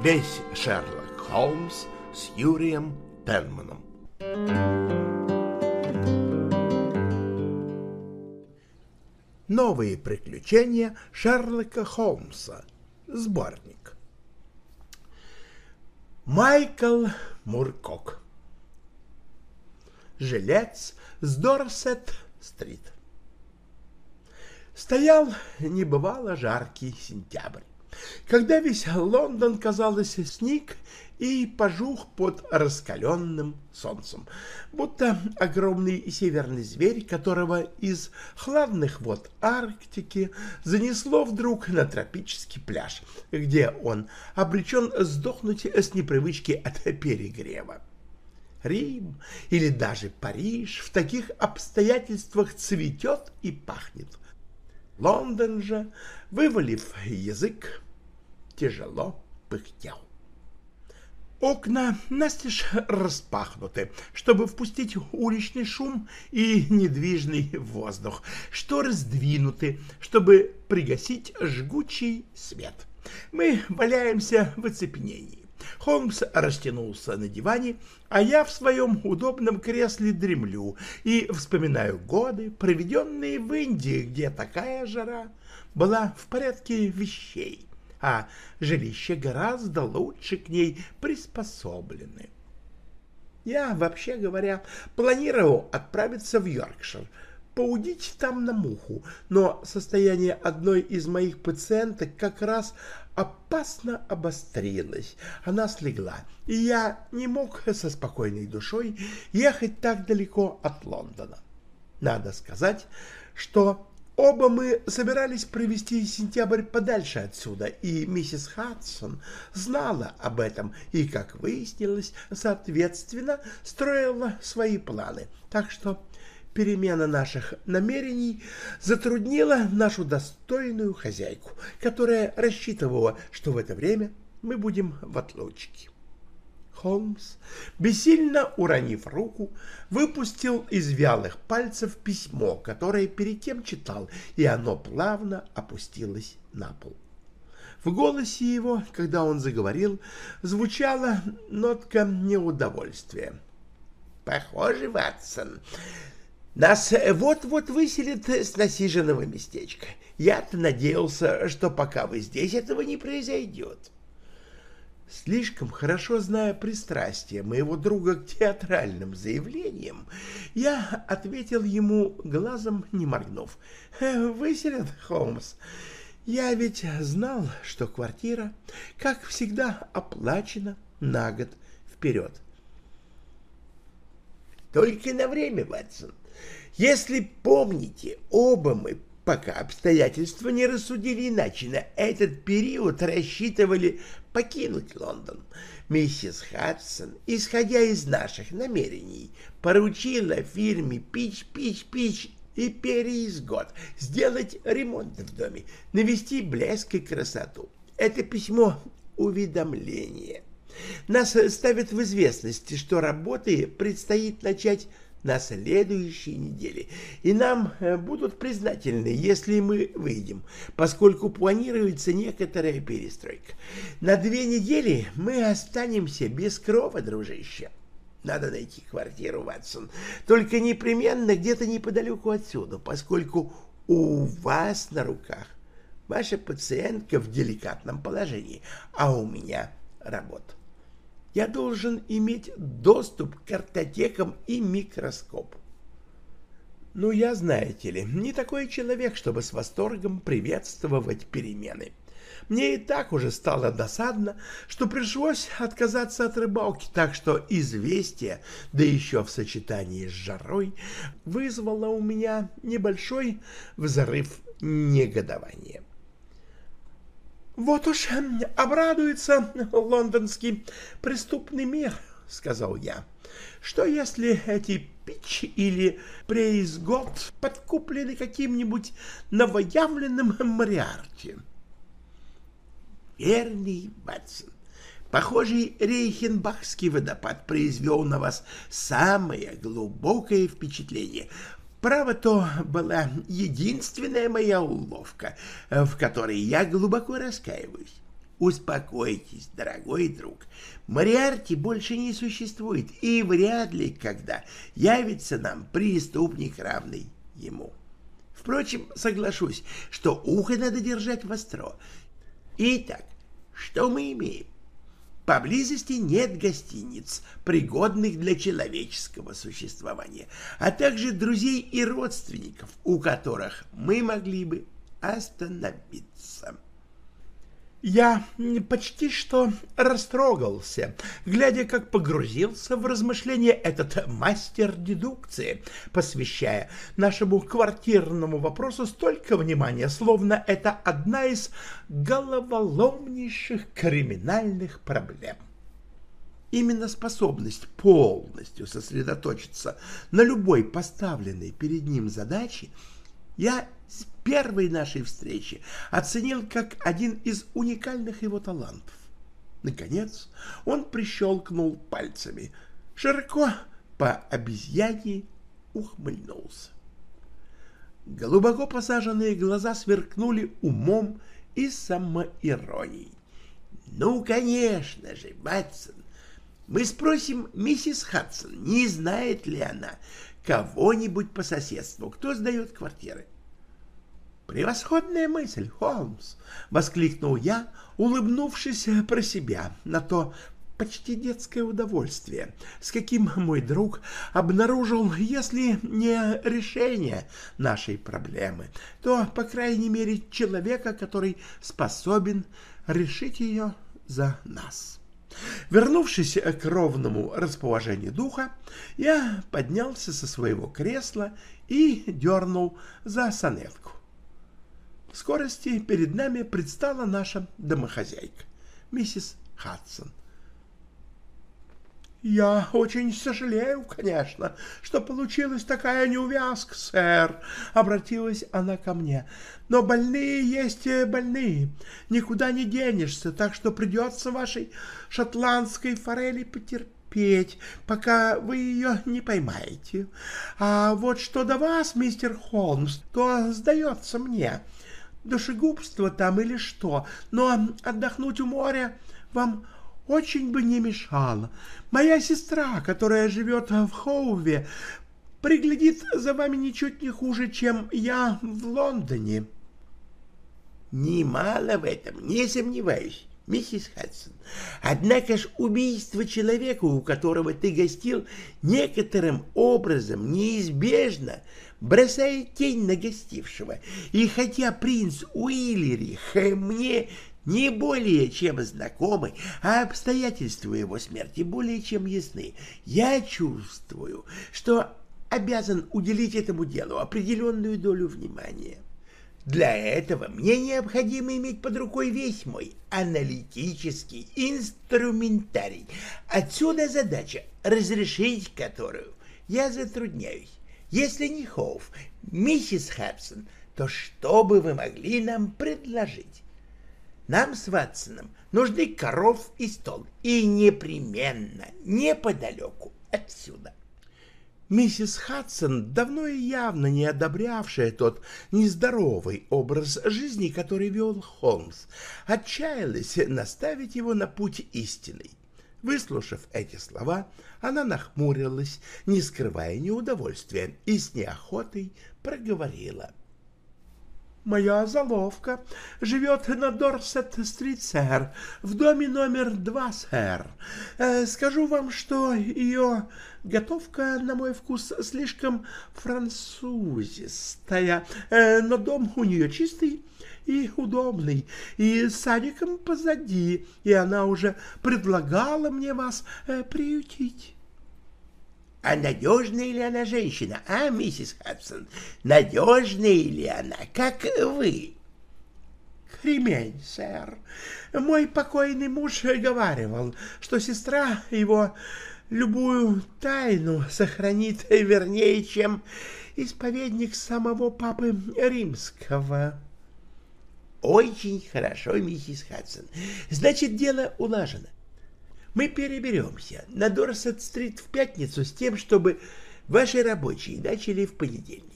Весь Шерлок Холмс с Юрием Пенманом. Новые приключения Шерлока Холмса. Сборник. Майкл Муркок. Жилец с Дорсет-стрит. Стоял небывало жаркий сентябрь, когда весь Лондон, казалось, сник и пожух под раскаленным солнцем, будто огромный северный зверь, которого из хладных вод Арктики занесло вдруг на тропический пляж, где он обречен сдохнуть с непривычки от перегрева. Рим или даже Париж в таких обстоятельствах цветет и пахнет. Лондон же, вывалив язык, тяжело пыхтел. Окна настежь распахнуты, чтобы впустить уличный шум и недвижный воздух, шторы сдвинуты, чтобы пригасить жгучий свет. Мы валяемся в оцепенении. Холмс растянулся на диване, а я в своем удобном кресле дремлю и вспоминаю годы, проведенные в Индии, где такая жара была в порядке вещей а жилища гораздо лучше к ней приспособлены. Я, вообще говоря, планировал отправиться в Йоркшир, поудить там на муху, но состояние одной из моих пациенток как раз опасно обострилось. Она слегла, и я не мог со спокойной душой ехать так далеко от Лондона. Надо сказать, что Оба мы собирались провести сентябрь подальше отсюда, и миссис Хадсон знала об этом и, как выяснилось, соответственно, строила свои планы. Так что перемена наших намерений затруднила нашу достойную хозяйку, которая рассчитывала, что в это время мы будем в отлучке. Холмс, бессильно уронив руку, выпустил из вялых пальцев письмо, которое перед тем читал, и оно плавно опустилось на пол. В голосе его, когда он заговорил, звучала нотка неудовольствия. «Похоже, Ватсон, нас вот-вот выселят с насиженного местечка. Я-то надеялся, что пока вы здесь, этого не произойдет». Слишком хорошо зная пристрастие моего друга к театральным заявлениям, я ответил ему, глазом не моргнув. «Выселят, Холмс. Я ведь знал, что квартира, как всегда, оплачена на год вперед». «Только на время, Ватсон. Если помните, оба мы пока обстоятельства не рассудили иначе, на этот период рассчитывали покинуть Лондон. Миссис Хадсон, исходя из наших намерений, поручила фирме Пич, Пич, Пич и Переизгод сделать ремонт в доме, навести блеск и красоту. Это письмо уведомление. Нас ставят в известность, что работы предстоит начать на следующей неделе, и нам э, будут признательны, если мы выйдем, поскольку планируется некоторая перестройка. На две недели мы останемся без крова, дружище. Надо найти квартиру, Ватсон, только непременно где-то неподалеку отсюда, поскольку у вас на руках ваша пациентка в деликатном положении, а у меня работа я должен иметь доступ к картотекам и микроскопу. Ну, я, знаете ли, не такой человек, чтобы с восторгом приветствовать перемены. Мне и так уже стало досадно, что пришлось отказаться от рыбалки, так что известие, да еще в сочетании с жарой, вызвало у меня небольшой взрыв негодования. «Вот уж обрадуется лондонский преступный мир», — сказал я. «Что если эти Пич или Прейсгот подкуплены каким-нибудь новоявленным Мариарти?» «Верный, Батсон, Похожий Рейхенбахский водопад произвел на вас самое глубокое впечатление. Право, то была единственная моя уловка, в которой я глубоко раскаиваюсь. Успокойтесь, дорогой друг. Мариарти больше не существует и вряд ли когда явится нам преступник, равный ему. Впрочем, соглашусь, что ухо надо держать востро. Итак, что мы имеем? Поблизости нет гостиниц, пригодных для человеческого существования, а также друзей и родственников, у которых мы могли бы остановиться. Я почти что растрогался, глядя, как погрузился в размышления этот мастер дедукции, посвящая нашему квартирному вопросу столько внимания, словно это одна из головоломнейших криминальных проблем. Именно способность полностью сосредоточиться на любой поставленной перед ним задаче я с первой нашей встречи оценил как один из уникальных его талантов. Наконец он прищелкнул пальцами, широко по обезьяне ухмыльнулся. Глубоко посаженные глаза сверкнули умом и самоиронией. «Ну, конечно же, Батсон, мы спросим миссис Хадсон, не знает ли она кого-нибудь по соседству, кто сдает квартиры. «Превосходная мысль, Холмс!» — воскликнул я, улыбнувшись про себя на то почти детское удовольствие, с каким мой друг обнаружил, если не решение нашей проблемы, то, по крайней мере, человека, который способен решить ее за нас. Вернувшись к ровному расположению духа, я поднялся со своего кресла и дернул за сонетку. Скорости перед нами предстала наша домохозяйка, миссис Хадсон. «Я очень сожалею, конечно, что получилась такая неувязка, сэр», — обратилась она ко мне. «Но больные есть больные, никуда не денешься, так что придется вашей шотландской форели потерпеть, пока вы ее не поймаете. А вот что до вас, мистер Холмс, то сдается мне, душегубство там или что, но отдохнуть у моря вам очень бы не мешало. Моя сестра, которая живет в Хоуве, приглядит за вами ничуть не хуже, чем я в Лондоне. Немало в этом, не сомневаюсь, миссис Хадсон. Однако ж убийство человека, у которого ты гостил, некоторым образом неизбежно бросает тень на гостившего. И хотя принц Уиллерих мне не более чем знакомы, а обстоятельства его смерти более чем ясны. Я чувствую, что обязан уделить этому делу определенную долю внимания. Для этого мне необходимо иметь под рукой весь мой аналитический инструментарий. Отсюда задача, разрешить которую я затрудняюсь. Если не Хоуф, миссис Хэпсон, то что бы вы могли нам предложить? Нам с Ватсоном нужны коров и стол, и непременно, неподалеку отсюда. Миссис Хадсон, давно и явно не одобрявшая тот нездоровый образ жизни, который вел Холмс, отчаялась наставить его на путь истинный. Выслушав эти слова, она нахмурилась, не скрывая неудовольствия, и с неохотой проговорила — Моя заловка живет на Дорсет-стрит, сэр, в доме номер два, сэр. Э, скажу вам, что ее готовка, на мой вкус, слишком французистая, э, но дом у нее чистый и удобный, и с садиком позади, и она уже предлагала мне вас э, приютить. А надежная ли она женщина, а, миссис Хадсон? Надежная ли она, как вы? Кремень, сэр. Мой покойный муж говаривал, что сестра его любую тайну сохранит вернее, чем исповедник самого папы римского. Очень хорошо, миссис Хадсон. Значит, дело улажено мы переберемся на Дорсет-стрит в пятницу с тем, чтобы ваши рабочие начали в понедельник.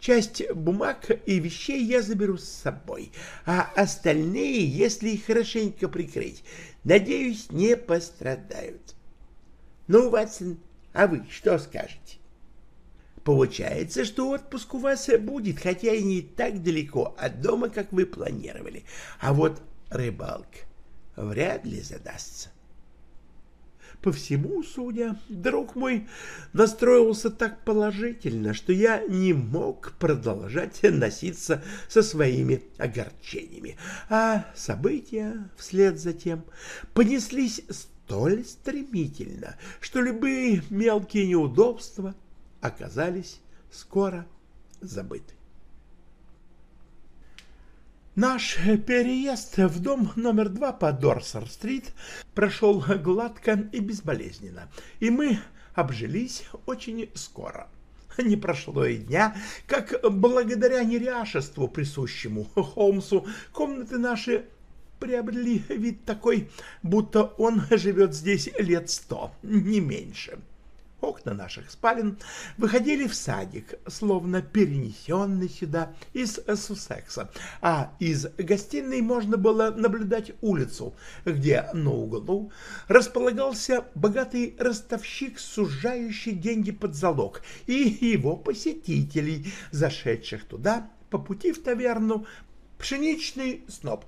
Часть бумаг и вещей я заберу с собой, а остальные, если их хорошенько прикрыть, надеюсь, не пострадают. Ну, Ватсон, а вы что скажете? Получается, что отпуск у вас будет, хотя и не так далеко от дома, как вы планировали. А вот рыбалка вряд ли задастся. По всему, судя, друг мой настроился так положительно, что я не мог продолжать носиться со своими огорчениями, а события вслед за тем понеслись столь стремительно, что любые мелкие неудобства оказались скоро забыты. Наш переезд в дом номер два по Дорсер-стрит прошел гладко и безболезненно, и мы обжились очень скоро. Не прошло и дня, как благодаря неряшеству, присущему Холмсу, комнаты наши приобрели вид такой, будто он живет здесь лет сто, не меньше. Окна наших спален выходили в садик, словно перенесенный сюда из Суссекса, а из гостиной можно было наблюдать улицу, где на углу располагался богатый ростовщик, сужающий деньги под залог, и его посетителей, зашедших туда по пути в таверну «Пшеничный сноп»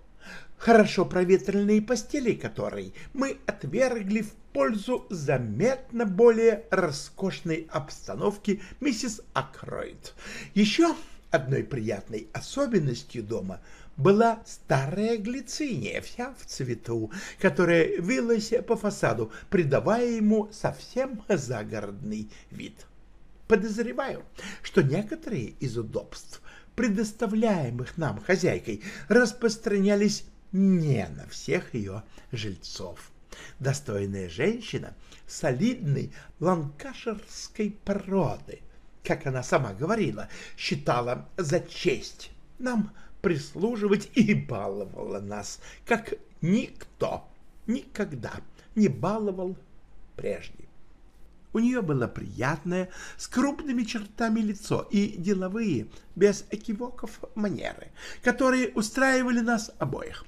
хорошо проветренные постели которой мы отвергли в пользу заметно более роскошной обстановки миссис Акройд. Еще одной приятной особенностью дома была старая глициния, вся в цвету, которая вилась по фасаду, придавая ему совсем загородный вид. Подозреваю, что некоторые из удобств, предоставляемых нам хозяйкой, распространялись не на всех ее жильцов. Достойная женщина солидной ланкашерской породы, как она сама говорила, считала за честь нам прислуживать и баловала нас, как никто никогда не баловал прежде. У нее было приятное, с крупными чертами лицо и деловые, без экивоков манеры, которые устраивали нас обоих.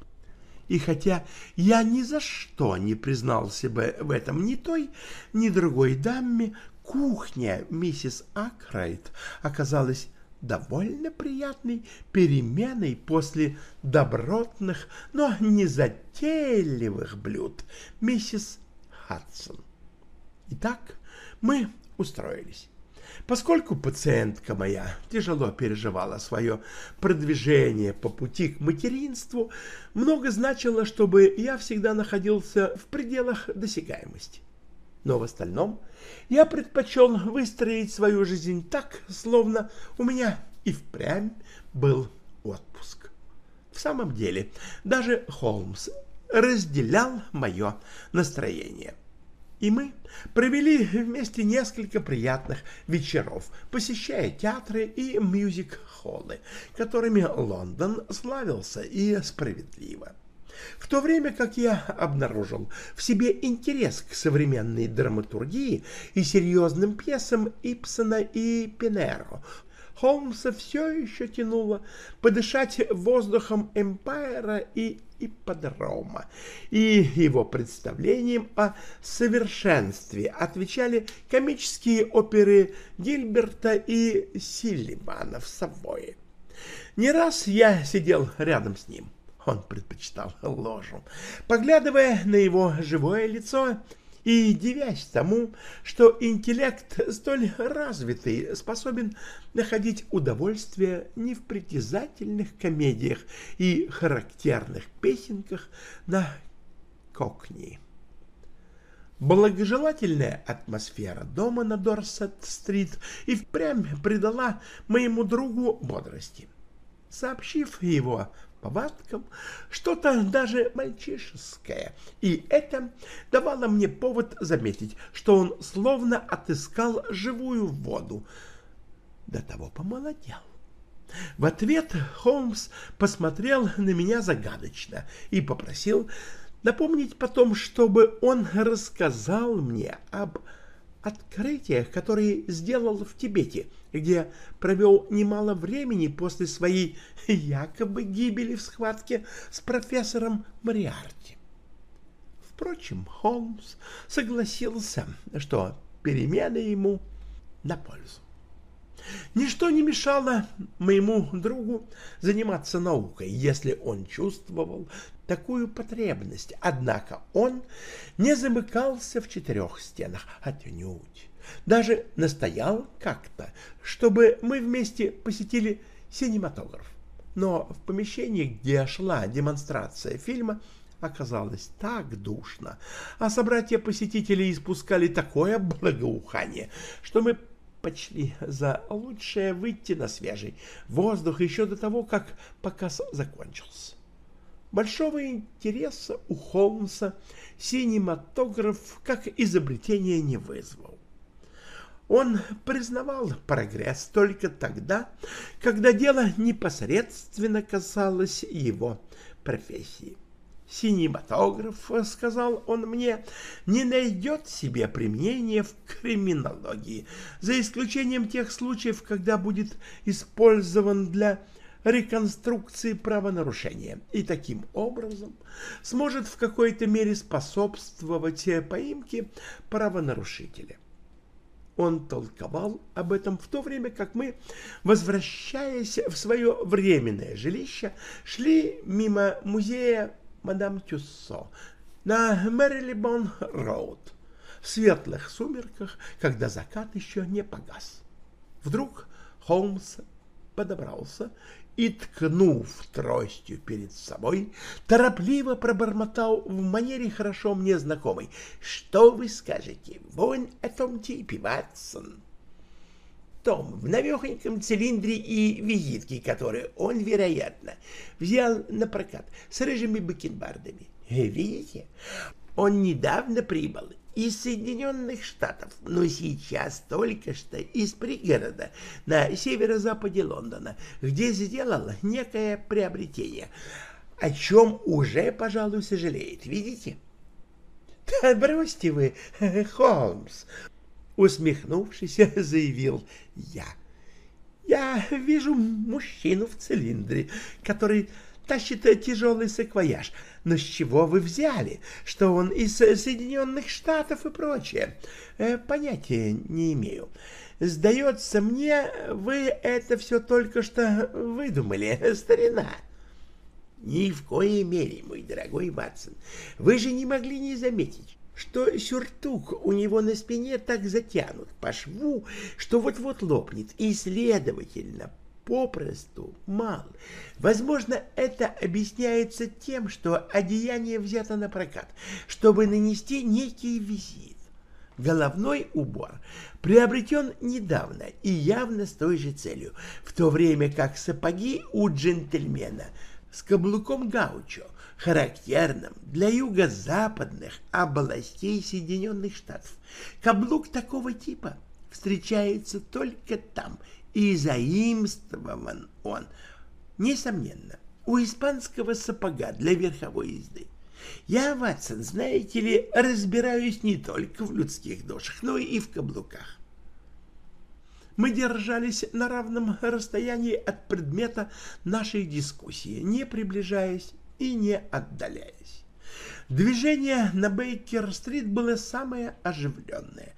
И хотя я ни за что не признался бы в этом ни той, ни другой даме, кухня миссис Акрайт оказалась довольно приятной переменой после добротных, но не затейливых блюд миссис Хадсон. Итак, мы устроились. Поскольку пациентка моя тяжело переживала свое продвижение по пути к материнству, много значило, чтобы я всегда находился в пределах досягаемости. Но в остальном я предпочел выстроить свою жизнь так, словно у меня и впрямь был отпуск. В самом деле, даже Холмс разделял мое настроение и мы провели вместе несколько приятных вечеров, посещая театры и мюзик-холлы, которыми Лондон славился и справедливо. В то время как я обнаружил в себе интерес к современной драматургии и серьезным пьесам Ипсона и Пинеро, Холмса все еще тянуло подышать воздухом Эмпайра и ипподрома, и его представлением о совершенстве отвечали комические оперы Гильберта и Силлимана в Савое. Не раз я сидел рядом с ним, он предпочитал ложу, поглядывая на его живое лицо и дивясь тому, что интеллект столь развитый способен находить удовольствие не в притязательных комедиях и характерных песенках на кокни. Благожелательная атмосфера дома на Дорсет-стрит и впрямь придала моему другу бодрости. Сообщив его повадкам, что-то даже мальчишеское, и это давало мне повод заметить, что он словно отыскал живую воду, до того помолодел. В ответ Холмс посмотрел на меня загадочно и попросил напомнить потом, чтобы он рассказал мне об открытиях, которые сделал в Тибете, где провел немало времени после своей якобы гибели в схватке с профессором Мариарти. Впрочем, Холмс согласился, что перемены ему на пользу. Ничто не мешало моему другу заниматься наукой, если он чувствовал такую потребность. Однако он не замыкался в четырех стенах, отнюдь. Даже настоял как-то, чтобы мы вместе посетили синематограф. Но в помещении, где шла демонстрация фильма, оказалось так душно, а собратья-посетители испускали такое благоухание, что мы почли за лучшее выйти на свежий воздух еще до того, как показ закончился. Большого интереса у Холмса синематограф как изобретение не вызвал. Он признавал прогресс только тогда, когда дело непосредственно касалось его профессии. Синематограф, сказал он мне, не найдет себе применения в криминологии, за исключением тех случаев, когда будет использован для реконструкции правонарушения и таким образом сможет в какой-то мере способствовать поимке правонарушителя. Он толковал об этом в то время, как мы, возвращаясь в свое временное жилище, шли мимо музея мадам Тюссо на Мэрилибон-Роуд в светлых сумерках, когда закат еще не погас. Вдруг Холмс подобрался и, ткнув тростью перед собой, торопливо пробормотал в манере хорошо мне знакомой. «Что вы скажете? Вон о том типе, Ватсон!» том в навехоньком цилиндре и визитке, которую он, вероятно, взял на прокат с рыжими бакенбардами. Видите, он недавно прибыл из Соединенных Штатов, но сейчас только что из пригорода на северо-западе Лондона, где сделал некое приобретение, о чем уже, пожалуй, сожалеет. Видите? — Да бросьте вы, Холмс, усмехнувшись, заявил я. Я вижу мужчину в цилиндре, который тащит тяжелый саквояж. Но с чего вы взяли, что он из Соединенных Штатов и прочее? Э, понятия не имею. Сдается мне, вы это все только что выдумали, старина. Ни в коей мере, мой дорогой Ватсон. Вы же не могли не заметить, что сюртук у него на спине так затянут по шву, что вот-вот лопнет, и, следовательно, попросту мал. Возможно, это объясняется тем, что одеяние взято на прокат, чтобы нанести некий визит. Головной убор приобретен недавно и явно с той же целью, в то время как сапоги у джентльмена с каблуком гаучо характерным для юго-западных областей Соединенных Штатов. Каблук такого типа встречается только там, и заимствован он, несомненно, у испанского сапога для верховой езды. Я, Ватсон, знаете ли, разбираюсь не только в людских душах, но и в каблуках. Мы держались на равном расстоянии от предмета нашей дискуссии, не приближаясь и не отдаляясь. Движение на Бейкер-стрит было самое оживленное.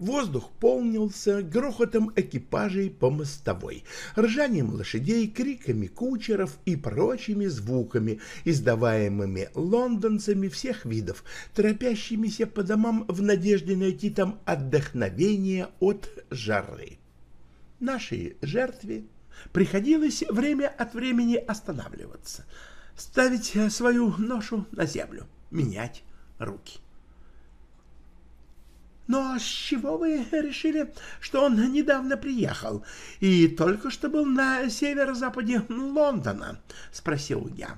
Воздух полнился грохотом экипажей по мостовой, ржанием лошадей, криками кучеров и прочими звуками, издаваемыми лондонцами всех видов, торопящимися по домам в надежде найти там отдохновение от жары. Нашей жертве приходилось время от времени останавливаться — ставить свою ношу на землю, менять руки. «Но с чего вы решили, что он недавно приехал и только что был на северо-западе Лондона?» — спросил я.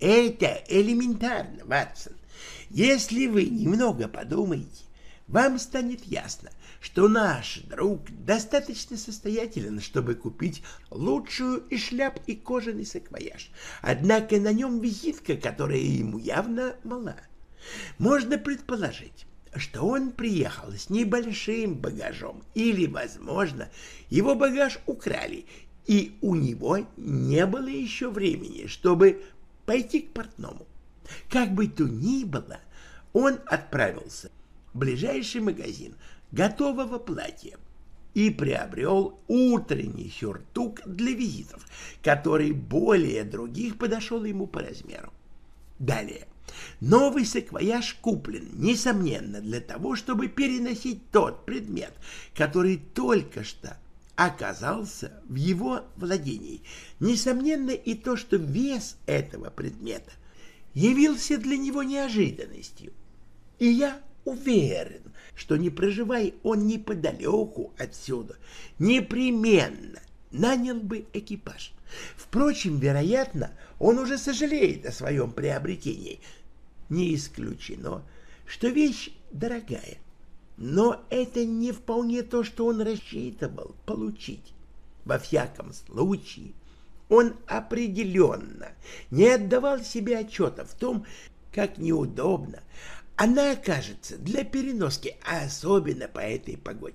«Это элементарно, Ватсон. Если вы немного подумаете, вам станет ясно, что наш друг достаточно состоятелен, чтобы купить лучшую и шляп, и кожаный саквояж. Однако на нем визитка, которая ему явно мала. Можно предположить, что он приехал с небольшим багажом, или, возможно, его багаж украли, и у него не было еще времени, чтобы пойти к портному. Как бы то ни было, он отправился в ближайший магазин готового платья и приобрел утренний сюртук для визитов, который более других подошел ему по размеру. Далее. Новый саквояж куплен, несомненно, для того, чтобы переносить тот предмет, который только что оказался в его владении. Несомненно и то, что вес этого предмета явился для него неожиданностью. И я уверен, что не проживая он неподалеку отсюда, непременно нанял бы экипаж. Впрочем, вероятно, он уже сожалеет о своем приобретении. Не исключено, что вещь дорогая. Но это не вполне то, что он рассчитывал получить. Во всяком случае, он определенно не отдавал себе отчета в том, как неудобно она окажется для переноски, особенно по этой погоде.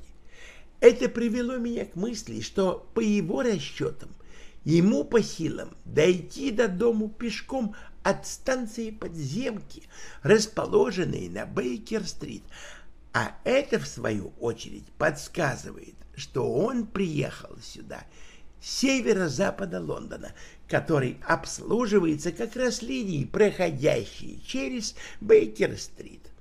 Это привело меня к мысли, что по его расчетам ему по силам дойти до дому пешком от станции подземки, расположенной на Бейкер-стрит, а это, в свою очередь, подсказывает, что он приехал сюда с северо-запада Лондона, который обслуживается как раз линией, проходящей через Бейкер-стрит.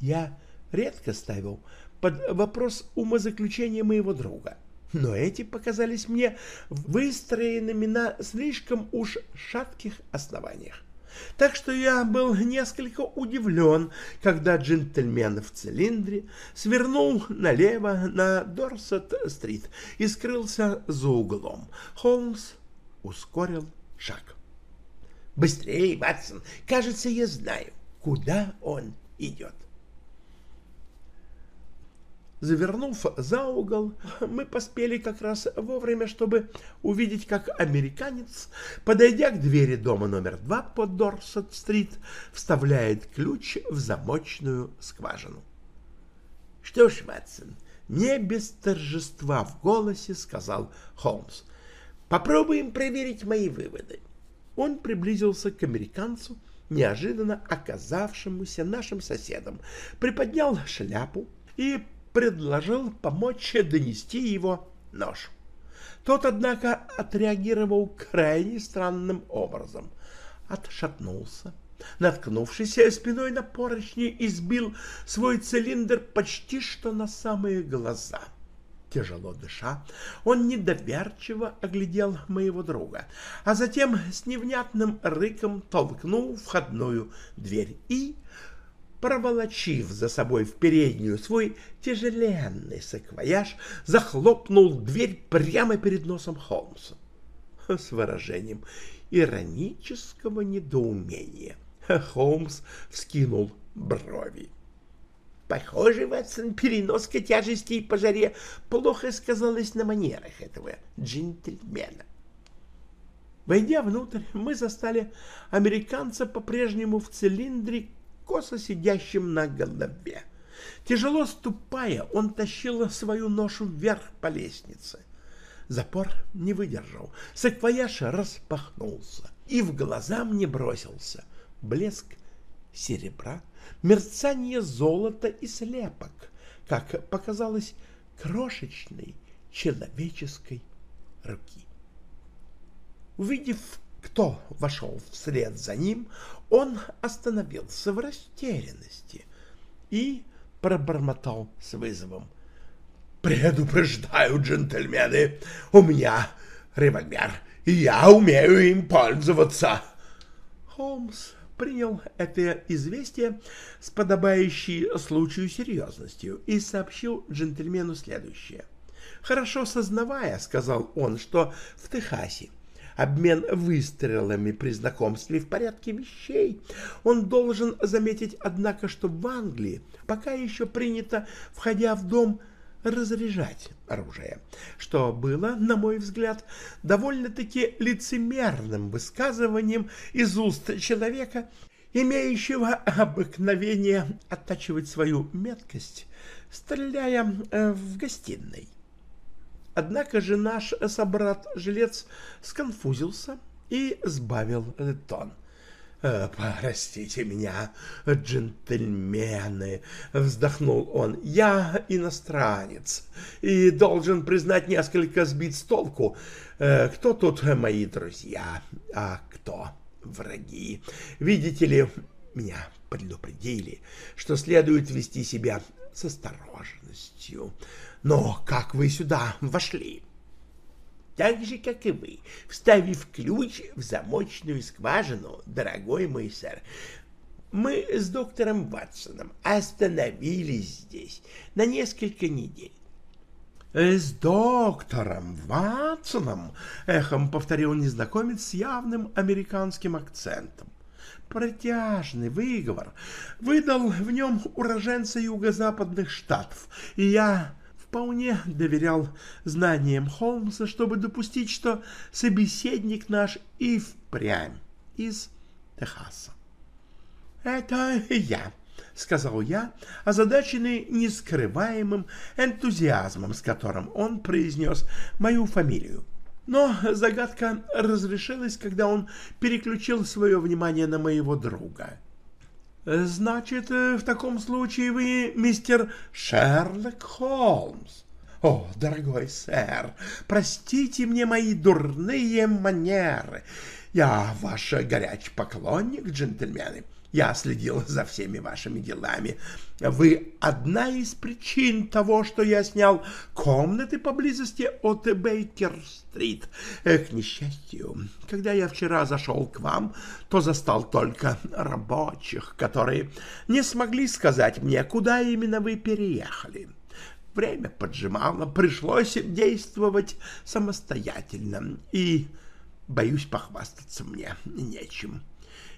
Я редко ставил под вопрос умозаключения моего друга, но эти показались мне выстроенными на слишком уж шатких основаниях. Так что я был несколько удивлен, когда джентльмен в цилиндре свернул налево на Дорсет-стрит и скрылся за углом. Холмс ускорил шаг. «Быстрее, Ватсон! Кажется, я знаю, куда он идет». Завернув за угол, мы поспели как раз вовремя, чтобы увидеть, как американец, подойдя к двери дома номер два по Дорсет-стрит, вставляет ключ в замочную скважину. — Что ж, Ватсон, не без торжества в голосе сказал Холмс. — Попробуем проверить мои выводы. Он приблизился к американцу, неожиданно оказавшемуся нашим соседом, приподнял шляпу и предложил помочь донести его нож. Тот, однако, отреагировал крайне странным образом. Отшатнулся, наткнувшись спиной на поручни, и сбил свой цилиндр почти что на самые глаза. Тяжело дыша, он недоверчиво оглядел моего друга, а затем с невнятным рыком толкнул входную дверь и проволочив за собой в переднюю свой тяжеленный саквояж, захлопнул дверь прямо перед носом Холмса с выражением иронического недоумения. Холмс вскинул брови. Похоже, Ватсон, переноска тяжестей по жаре плохо сказалась на манерах этого джентльмена. Войдя внутрь, мы застали американца по-прежнему в цилиндре косо сидящим на голове. Тяжело ступая, он тащил свою ношу вверх по лестнице. Запор не выдержал, саквояж распахнулся, и в глаза мне бросился блеск серебра, мерцание золота и слепок, как показалось, крошечной человеческой руки. Увидев кто вошел вслед за ним, он остановился в растерянности и пробормотал с вызовом. «Предупреждаю, джентльмены, у меня револьвер, и я умею им пользоваться!» Холмс принял это известие с подобающей случаю серьезностью и сообщил джентльмену следующее. «Хорошо сознавая, — сказал он, — что в Техасе обмен выстрелами при знакомстве в порядке вещей. Он должен заметить, однако, что в Англии пока еще принято, входя в дом, разряжать оружие, что было, на мой взгляд, довольно-таки лицемерным высказыванием из уст человека, имеющего обыкновение оттачивать свою меткость, стреляя э, в гостиной. Однако же наш собрат-жилец сконфузился и сбавил тон. «Э, «Простите меня, джентльмены», — вздохнул он, — «я иностранец и должен признать несколько сбит с толку, э, кто тут мои друзья, а кто враги. Видите ли, меня предупредили, что следует вести себя с осторожностью. Но как вы сюда вошли?» так же, как и вы, вставив ключ в замочную скважину, дорогой мой сэр. Мы с доктором Ватсоном остановились здесь на несколько недель. — С доктором Ватсоном? — эхом повторил незнакомец с явным американским акцентом. Протяжный выговор выдал в нем уроженца юго-западных штатов, и я вполне доверял знаниям Холмса, чтобы допустить, что собеседник наш и впрямь из Техаса. «Это я», — сказал я, озадаченный нескрываемым энтузиазмом, с которым он произнес мою фамилию. Но загадка разрешилась, когда он переключил свое внимание на моего друга. Значит, э, в таком случае вы мистер Шерлок Холмс. О, дорогой сэр, простите мне мои дурные манеры. Я ваш горячий поклонник, джентльмены. Я следил за всеми вашими делами. Вы одна из причин того, что я снял комнаты поблизости от Бейкер-стрит. К несчастью, когда я вчера зашел к вам, то застал только рабочих, которые не смогли сказать мне, куда именно вы переехали. Время поджимало, пришлось действовать самостоятельно, и, боюсь, похвастаться мне нечем.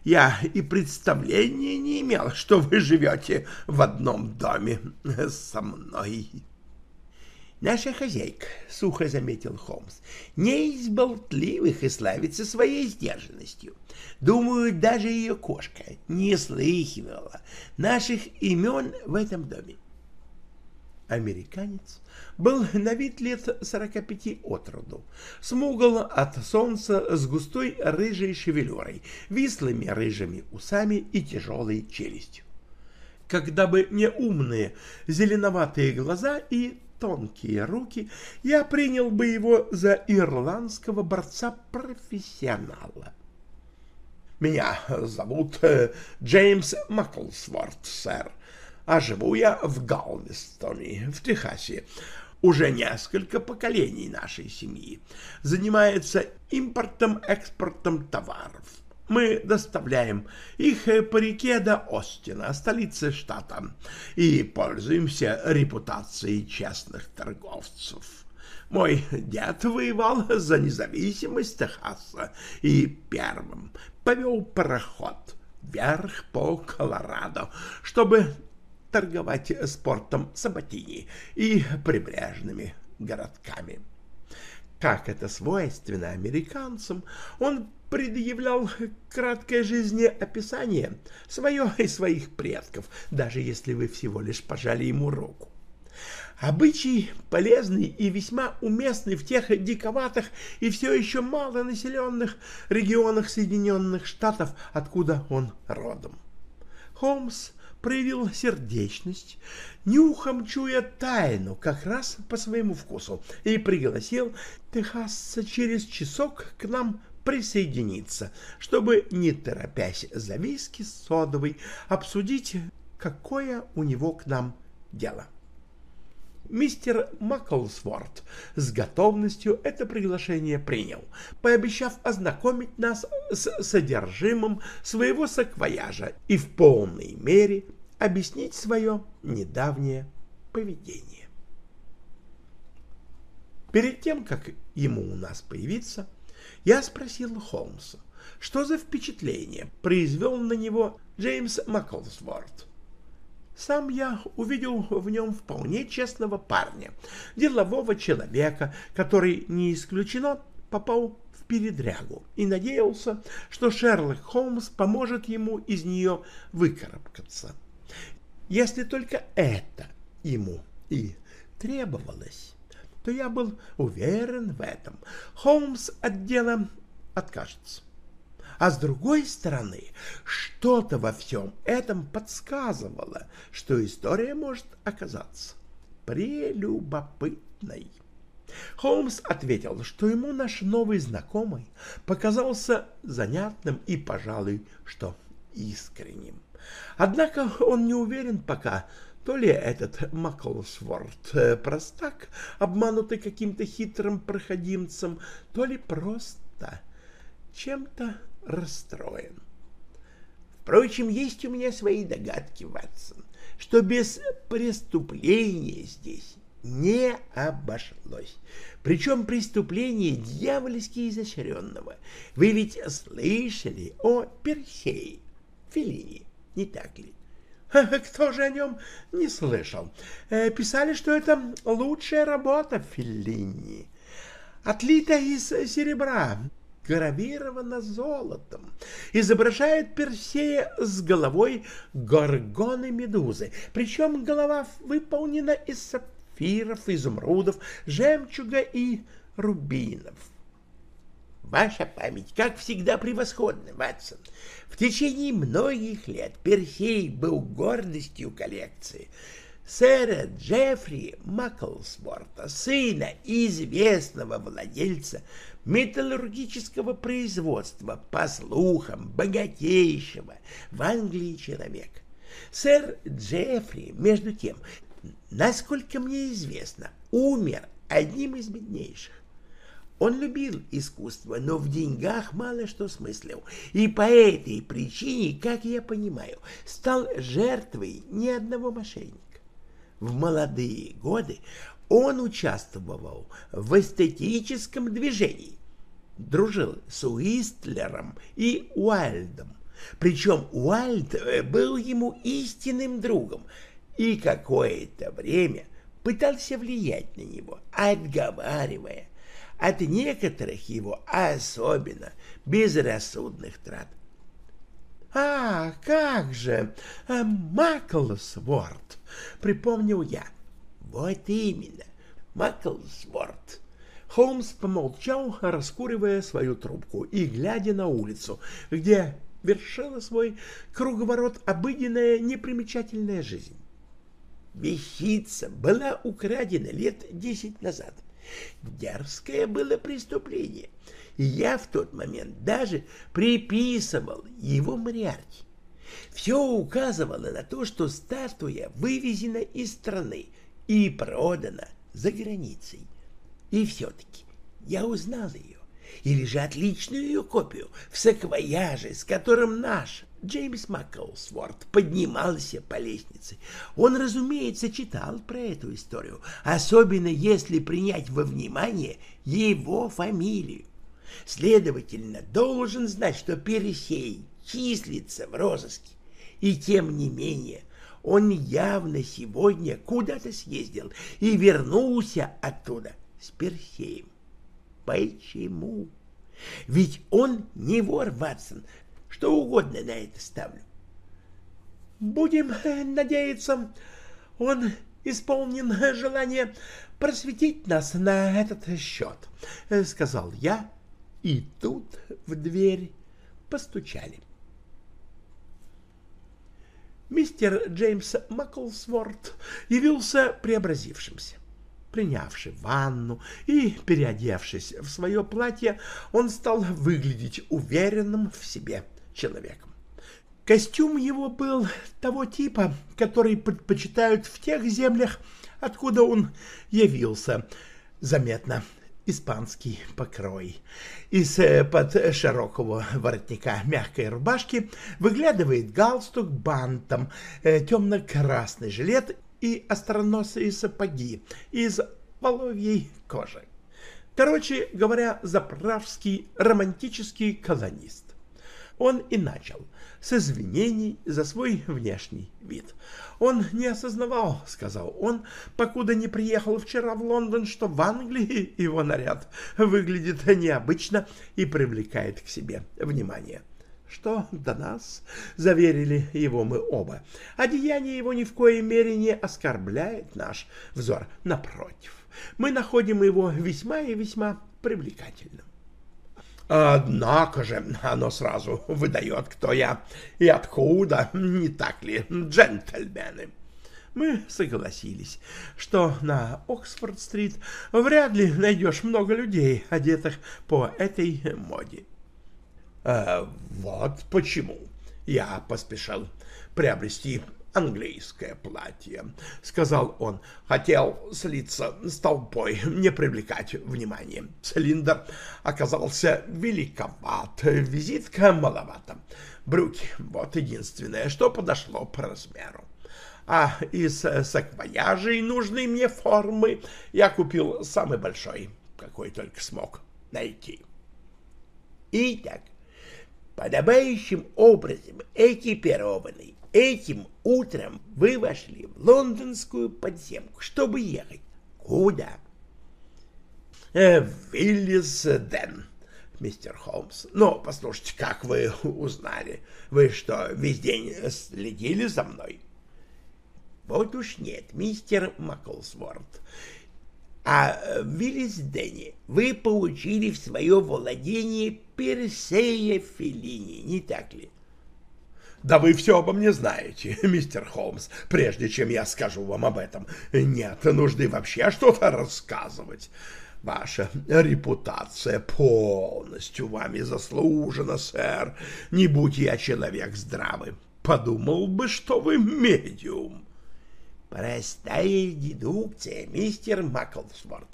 Я и представления не имел, что вы живете в одном доме со мной. Наша хозяйка, — сухо заметил Холмс, — не из болтливых и славится своей сдержанностью. Думаю, даже ее кошка не слыхивала наших имен в этом доме. Американец был на вид лет сорока пяти от роду, смугл от солнца с густой рыжей шевелюрой, вислыми рыжими усами и тяжелой челюстью. Когда бы не умные зеленоватые глаза и тонкие руки, я принял бы его за ирландского борца-профессионала. «Меня зовут э, Джеймс Маклсворт, сэр», а живу я в Галвестоне, в Техасе. Уже несколько поколений нашей семьи занимается импортом-экспортом товаров. Мы доставляем их по реке до Остина, столицы штата, и пользуемся репутацией честных торговцев. Мой дед воевал за независимость Техаса и первым повел пароход вверх по Колорадо, чтобы торговать спортом Сабатини и прибрежными городками. Как это свойственно американцам, он предъявлял краткое жизнеописание свое и своих предков, даже если вы всего лишь пожали ему руку. Обычай полезный и весьма уместный в тех диковатых и все еще малонаселенных регионах Соединенных Штатов, откуда он родом. Холмс проявил сердечность, нюхом чуя тайну как раз по своему вкусу, и пригласил техасца через часок к нам присоединиться, чтобы, не торопясь за виски с содовой, обсудить, какое у него к нам дело. Мистер Маклсворт с готовностью это приглашение принял, пообещав ознакомить нас с содержимым своего саквояжа и в полной мере объяснить свое недавнее поведение. Перед тем, как ему у нас появиться, я спросил Холмса, что за впечатление произвел на него Джеймс Маклсворт. Сам я увидел в нем вполне честного парня, делового человека, который, не исключено, попал в передрягу и надеялся, что Шерлок Холмс поможет ему из нее выкарабкаться. Если только это ему и требовалось, то я был уверен в этом. Холмс от дела откажется. А с другой стороны, что-то во всем этом подсказывало, что история может оказаться прелюбопытной. Холмс ответил, что ему наш новый знакомый показался занятным и, пожалуй, что искренним. Однако он не уверен пока, то ли этот Маклсворт э, простак, обманутый каким-то хитрым проходимцем, то ли просто чем-то расстроен. Впрочем, есть у меня свои догадки, Ватсон, что без преступления здесь не обошлось. Причем преступление дьявольски изощренного. Вы ведь слышали о Персее, Филине, не так ли? Кто же о нем не слышал? Э, писали, что это лучшая работа Филини. Отлита из серебра, гравирована золотом, изображает Персея с головой горгоны медузы, причем голова выполнена из сапфиров, изумрудов, жемчуга и рубинов. Ваша память, как всегда, превосходна, Ватсон. В течение многих лет Персей был гордостью коллекции — сэра Джеффри Маклсворта, сына известного владельца металлургического производства, по слухам, богатейшего в Англии человека. Сэр Джеффри, между тем, насколько мне известно, умер одним из беднейших. Он любил искусство, но в деньгах мало что смыслил, и по этой причине, как я понимаю, стал жертвой ни одного мошенника. В молодые годы он участвовал в эстетическом движении, дружил с Уистлером и Уайльдом. Причем Уайльд э, был ему истинным другом и какое-то время пытался влиять на него, отговаривая от некоторых его особенно безрассудных трат. «А, как же, э, Маклсворт!» — припомнил я. «Вот именно, Маклсворт!» Холмс помолчал, раскуривая свою трубку и глядя на улицу, где вершила свой круговорот обыденная непримечательная жизнь. Вещица была украдена лет десять назад. Дерзкое было преступление — и я в тот момент даже приписывал его Мариарти. Все указывало на то, что статуя вывезена из страны и продана за границей. И все-таки я узнал ее, или же отличную ее копию в саквояже, с которым наш Джеймс Макколсворт поднимался по лестнице. Он, разумеется, читал про эту историю, особенно если принять во внимание его фамилию. Следовательно, должен знать, что Пересей числится в розыске. И тем не менее, он явно сегодня куда-то съездил и вернулся оттуда с Персеем. Почему? Ведь он не вор, Ватсон, что угодно на это ставлю. Будем э, надеяться, он исполнен желание просветить нас на этот счет, э, сказал я, и тут в дверь постучали. Мистер Джеймс Маклсворт явился преобразившимся. Принявший ванну и переодевшись в свое платье, он стал выглядеть уверенным в себе человеком. Костюм его был того типа, который предпочитают в тех землях, откуда он явился, заметно испанский покрой. Из-под э, широкого воротника мягкой рубашки выглядывает галстук бантом, э, темно-красный жилет и остроносые сапоги из воловьей кожи. Короче говоря, заправский романтический колонист. Он и начал с извинений за свой внешний вид. Он не осознавал, сказал он, покуда не приехал вчера в Лондон, что в Англии его наряд выглядит необычно и привлекает к себе внимание. Что до нас, заверили его мы оба, одеяние его ни в коей мере не оскорбляет наш взор, напротив. Мы находим его весьма и весьма привлекательным. Однако же оно сразу выдает, кто я и откуда, не так ли, джентльмены? Мы согласились, что на Оксфорд-стрит вряд ли найдешь много людей, одетых по этой моде. А вот почему я поспешил приобрести английское платье, — сказал он. Хотел слиться с толпой, не привлекать внимания. Цилиндр оказался великоват, визитка маловато. Брюки — вот единственное, что подошло по размеру. А из саквояжей нужной мне формы я купил самый большой, какой только смог найти. Итак, подобающим образом экипированный Этим утром вы вошли в лондонскую подземку, чтобы ехать. Куда? Э, в Виллисден, мистер Холмс. Но послушайте, как вы узнали? Вы что, весь день следили за мной? Вот уж нет, мистер Маклсворт. А в Виллисдене вы получили в свое владение Персея Феллини, не так ли? — да вы все обо мне знаете, мистер Холмс, прежде чем я скажу вам об этом. Нет нужды вообще что-то рассказывать. Ваша репутация полностью вами заслужена, сэр. Не будь я человек здравый, подумал бы, что вы медиум. Простая дедукция, мистер Маклсворт.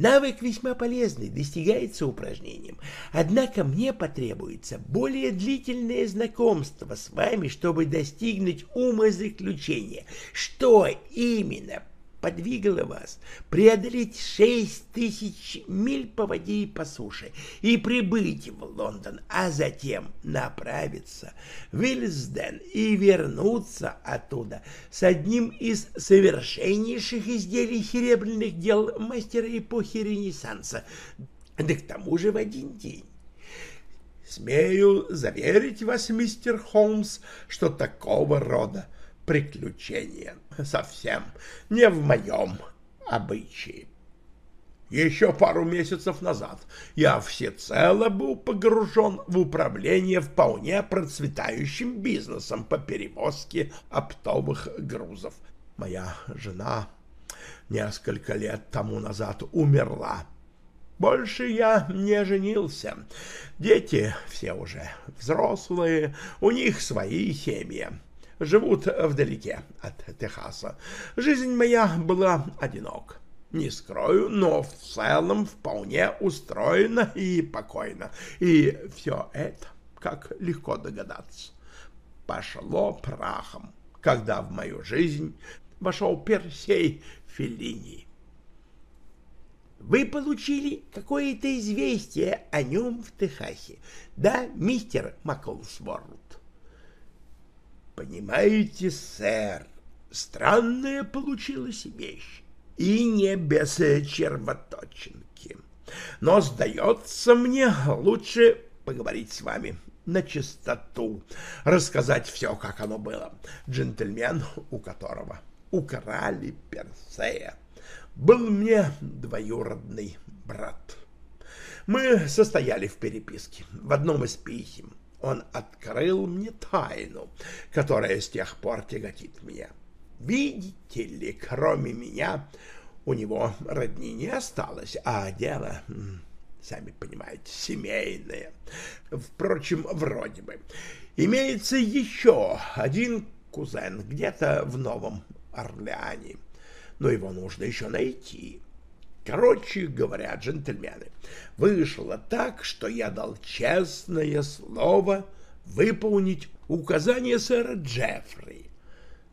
Навык весьма полезный, достигается упражнением. Однако мне потребуется более длительное знакомство с вами, чтобы достигнуть умозаключения, что именно подвигало вас преодолеть шесть тысяч миль по воде и по суше и прибыть в Лондон, а затем направиться в Вильсден и вернуться оттуда с одним из совершеннейших изделий серебряных дел мастера эпохи Ренессанса, да к тому же в один день. Смею заверить вас, мистер Холмс, что такого рода приключения совсем не в моем обычае. Еще пару месяцев назад я всецело был погружен в управление вполне процветающим бизнесом по перевозке оптовых грузов. Моя жена несколько лет тому назад умерла. Больше я не женился. Дети все уже взрослые, у них свои семьи живут вдалеке от Техаса. Жизнь моя была одинока. Не скрою, но в целом вполне устроена и покойна. И все это, как легко догадаться, пошло прахом, когда в мою жизнь вошел Персей Феллини. Вы получили какое-то известие о нем в Техасе, да, мистер Маклсворд? Понимаете, сэр, странная получилась вещь, и не без червоточинки. Но, сдается мне, лучше поговорить с вами на чистоту, рассказать все, как оно было. Джентльмен, у которого украли Персея, был мне двоюродный брат. Мы состояли в переписке в одном из писем он открыл мне тайну, которая с тех пор тяготит меня. Видите ли, кроме меня, у него родни не осталось, а дело, сами понимаете, семейное. Впрочем, вроде бы. Имеется еще один кузен где-то в Новом Орлеане, но его нужно еще найти. Короче говоря, джентльмены, вышло так, что я дал честное слово выполнить указание сэра Джеффри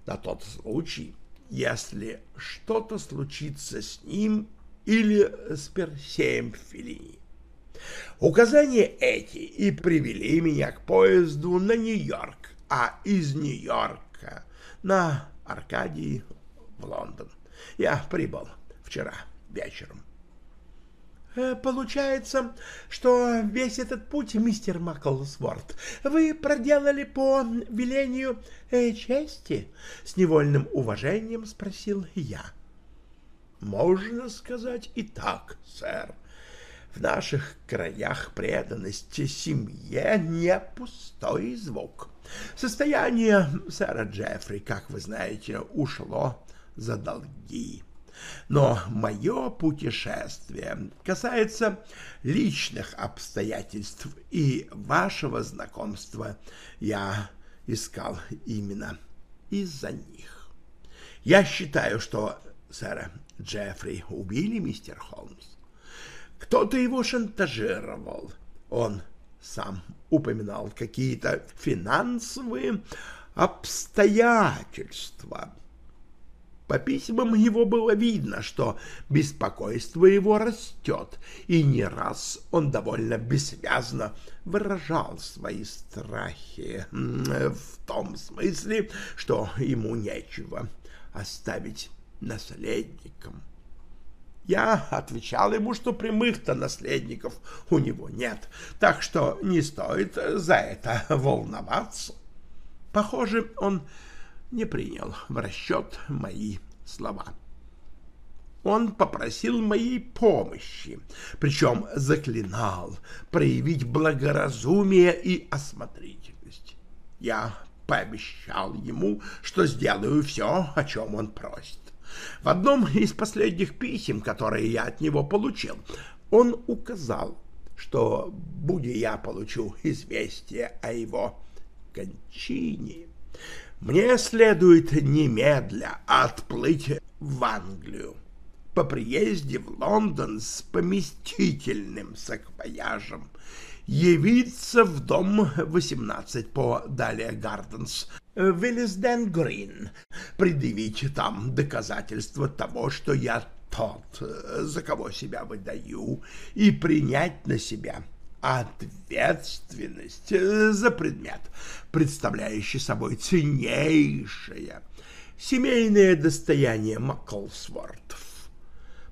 на тот случай, если что-то случится с ним или с Персеем Феллини. Указания эти и привели меня к поезду на Нью-Йорк, а из Нью-Йорка на Аркадии в Лондон. Я прибыл вчера вечером. Э, получается, что весь этот путь, мистер Маклсворт, вы проделали по велению э, чести? С невольным уважением спросил я. Можно сказать и так, сэр. В наших краях преданность семье не пустой звук. Состояние сэра Джеффри, как вы знаете, ушло за долги. Но мое путешествие касается личных обстоятельств, и вашего знакомства я искал именно из-за них. Я считаю, что сэра Джеффри убили, мистер Холмс. Кто-то его шантажировал. Он сам упоминал какие-то финансовые обстоятельства. По письмам его было видно, что беспокойство его растет, и не раз он довольно бессвязно выражал свои страхи в том смысле, что ему нечего оставить наследникам. Я отвечал ему, что прямых-то наследников у него нет, так что не стоит за это волноваться. Похоже, он не принял в расчет мои слова. Он попросил моей помощи, причем заклинал проявить благоразумие и осмотрительность. Я пообещал ему, что сделаю все, о чем он просит. В одном из последних писем, которые я от него получил, он указал, что, будь я получу известие о его кончине, мне следует немедля отплыть в Англию. По приезде в Лондон с поместительным саквояжем. Явиться в дом 18 по Далия Гарденс, Виллисден Грин, предъявить там доказательства того, что я тот, за кого себя выдаю, и принять на себя ответственность за предмет, представляющий собой ценнейшее семейное достояние Маклсвортов.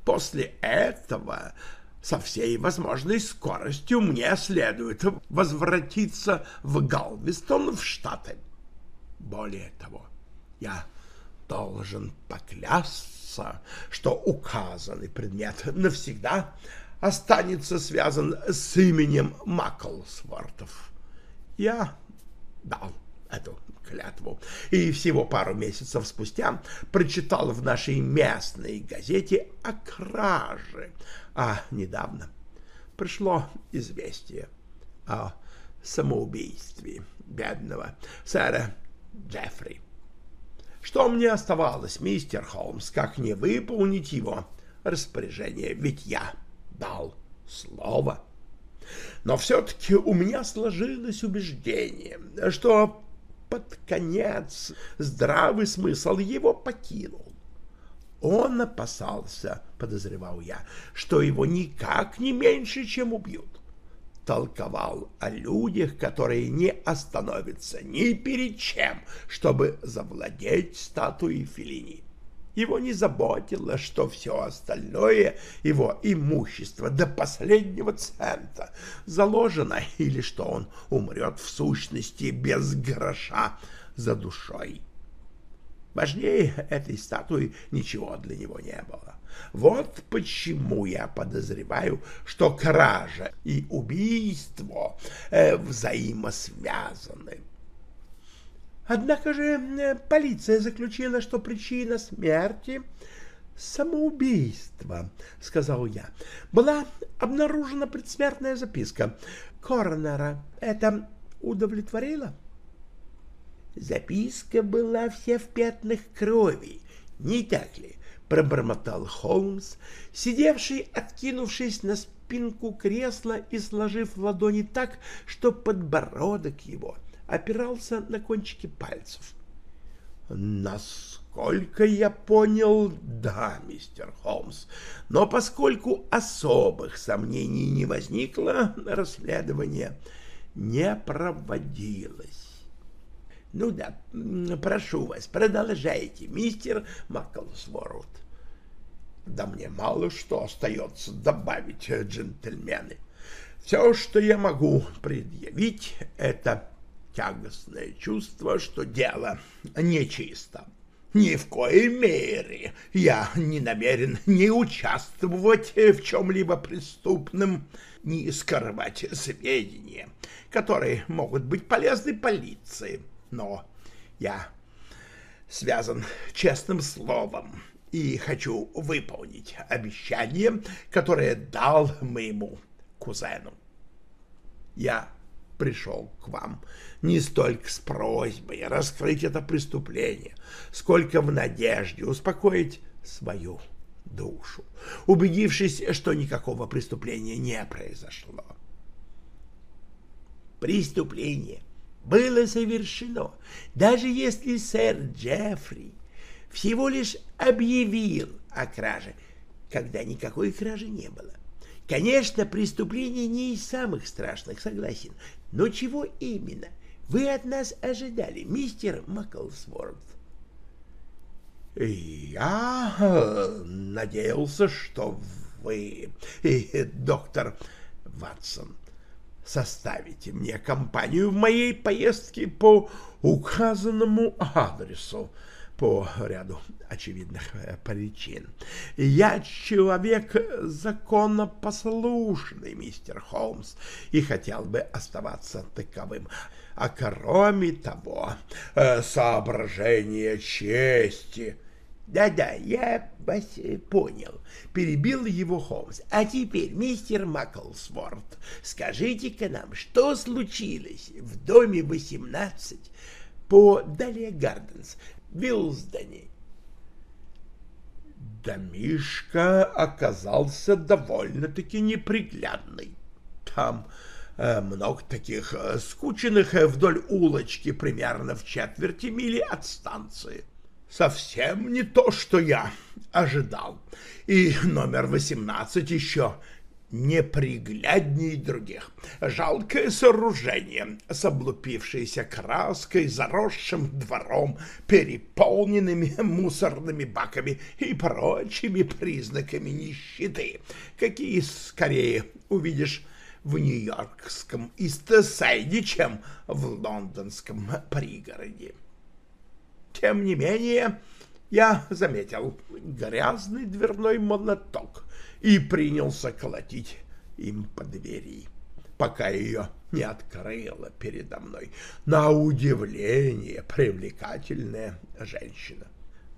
После этого со всей возможной скоростью мне следует возвратиться в Галвестон в Штаты. Более того, я должен поклясться, что указанный предмет навсегда останется связан с именем Маклсвортов. Я дал эту клятву, и всего пару месяцев спустя прочитал в нашей местной газете о краже, а недавно пришло известие о самоубийстве бедного сэра Джеффри. Что мне оставалось, мистер Холмс, как не выполнить его распоряжение, ведь я дал слово. Но все-таки у меня сложилось убеждение, что под конец здравый смысл его покинул. Он опасался, подозревал я, что его никак не меньше, чем убьют. Толковал о людях, которые не остановятся ни перед чем, чтобы завладеть статуей Филини. Его не заботило, что все остальное его имущество до последнего цента заложено, или что он умрет в сущности без гроша за душой. Важнее этой статуи ничего для него не было. Вот почему я подозреваю, что кража и убийство э, взаимосвязаны. Однако же э, полиция заключила, что причина смерти — самоубийство, — сказал я. Была обнаружена предсмертная записка Коронера. Это удовлетворило? — Записка была вся в пятнах крови, не так ли? — пробормотал Холмс, сидевший, откинувшись на спинку кресла и сложив ладони так, что подбородок его опирался на кончики пальцев. — Насколько я понял, да, мистер Холмс. Но поскольку особых сомнений не возникло, расследование не проводилось. Ну да, прошу вас, продолжайте, мистер Маклсворд. Да мне мало что остается добавить, джентльмены. Все, что я могу предъявить, это тягостное чувство, что дело нечисто. Ни в коей мере я не намерен ни участвовать в чем-либо преступном, ни скрывать сведения, которые могут быть полезны полиции. Но я связан честным словом и хочу выполнить обещание, которое дал моему кузену. Я пришел к вам не столько с просьбой раскрыть это преступление, сколько в надежде успокоить свою душу, убедившись, что никакого преступления не произошло. Преступление было совершено, даже если сэр Джеффри всего лишь объявил о краже, когда никакой кражи не было. Конечно, преступление не из самых страшных, согласен. Но чего именно вы от нас ожидали, мистер Маклсворт? Я э, надеялся, что вы, доктор Ватсон, составите мне компанию в моей поездке по указанному адресу по ряду очевидных э, причин. Я человек законопослушный, мистер Холмс, и хотел бы оставаться таковым. А кроме того, э, соображение чести... Да-да, я вас понял, перебил его Холмс. А теперь, мистер Маклсворт, скажите-ка нам, что случилось в доме 18 по Далия Гарденс Вилсдене. Домишка оказался довольно-таки неприглядный. Там э, много таких э, скученных э, вдоль улочки примерно в четверти мили от станции. Совсем не то, что я ожидал. И номер восемнадцать еще неприглядней других. Жалкое сооружение с облупившейся краской, заросшим двором, переполненными мусорными баками и прочими признаками нищеты, какие скорее увидишь в нью-йоркском Истесайде, чем в лондонском пригороде. Тем не менее, я заметил грязный дверной молоток, и принялся колотить им по двери, пока ее не открыла передо мной. На удивление привлекательная женщина.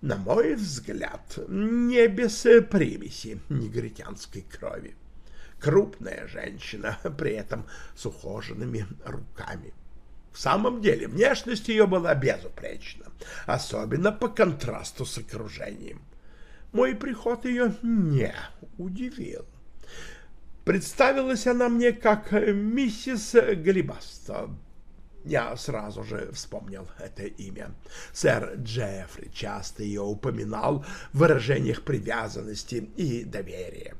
На мой взгляд, не без примеси негритянской крови. Крупная женщина, при этом с ухоженными руками. В самом деле, внешность ее была безупречна, особенно по контрасту с окружением. Мой приход ее не удивил. Представилась она мне как миссис Галибаста. Я сразу же вспомнил это имя. Сэр Джеффри часто ее упоминал в выражениях привязанности и доверия.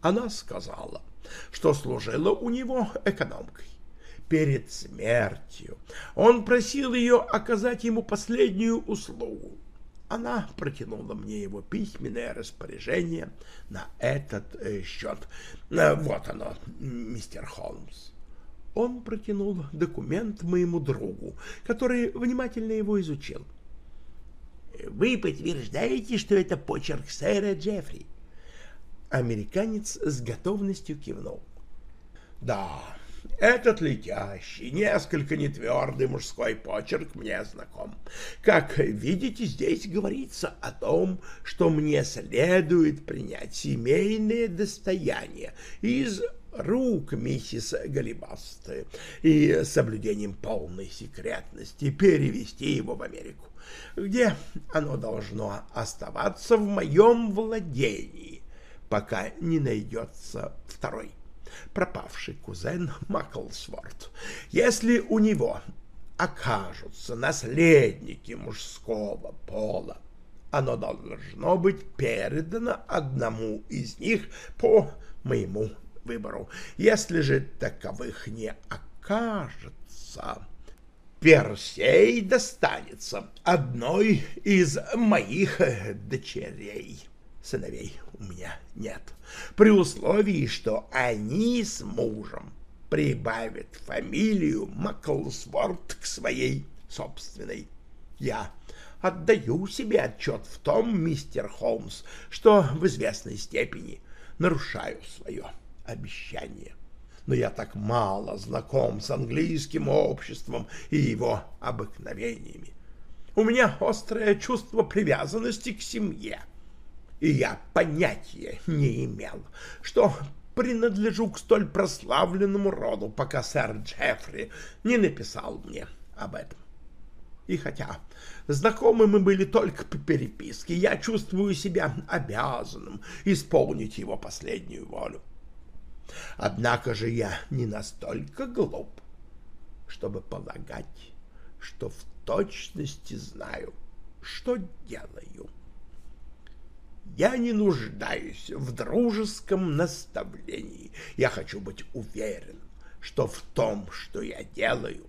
Она сказала, что служила у него экономкой. Перед смертью он просил ее оказать ему последнюю услугу она протянула мне его письменное распоряжение на этот э, счет. Э, вот оно, мистер Холмс. Он протянул документ моему другу, который внимательно его изучил. «Вы подтверждаете, что это почерк сэра Джеффри?» Американец с готовностью кивнул. «Да, этот летящий, несколько нетвердый мужской почерк мне знаком. Как видите, здесь говорится о том, что мне следует принять семейное достояние из рук миссис Галибасты и соблюдением полной секретности перевести его в Америку, где оно должно оставаться в моем владении, пока не найдется второй пропавший кузен Маклсворт. Если у него окажутся наследники мужского пола, оно должно быть передано одному из них по моему выбору. Если же таковых не окажется, Персей достанется одной из моих дочерей. Сыновей у меня нет, при условии, что они с мужем прибавят фамилию Маклсворт к своей собственной. Я отдаю себе отчет в том, мистер Холмс, что в известной степени нарушаю свое обещание. Но я так мало знаком с английским обществом и его обыкновениями. У меня острое чувство привязанности к семье, и я понятия не имел, что принадлежу к столь прославленному роду, пока сэр Джеффри не написал мне об этом. И хотя знакомы мы были только по переписке, я чувствую себя обязанным исполнить его последнюю волю. Однако же я не настолько глуп, чтобы полагать, что в точности знаю, что делаю. Я не нуждаюсь в дружеском наставлении. Я хочу быть уверен, что в том, что я делаю,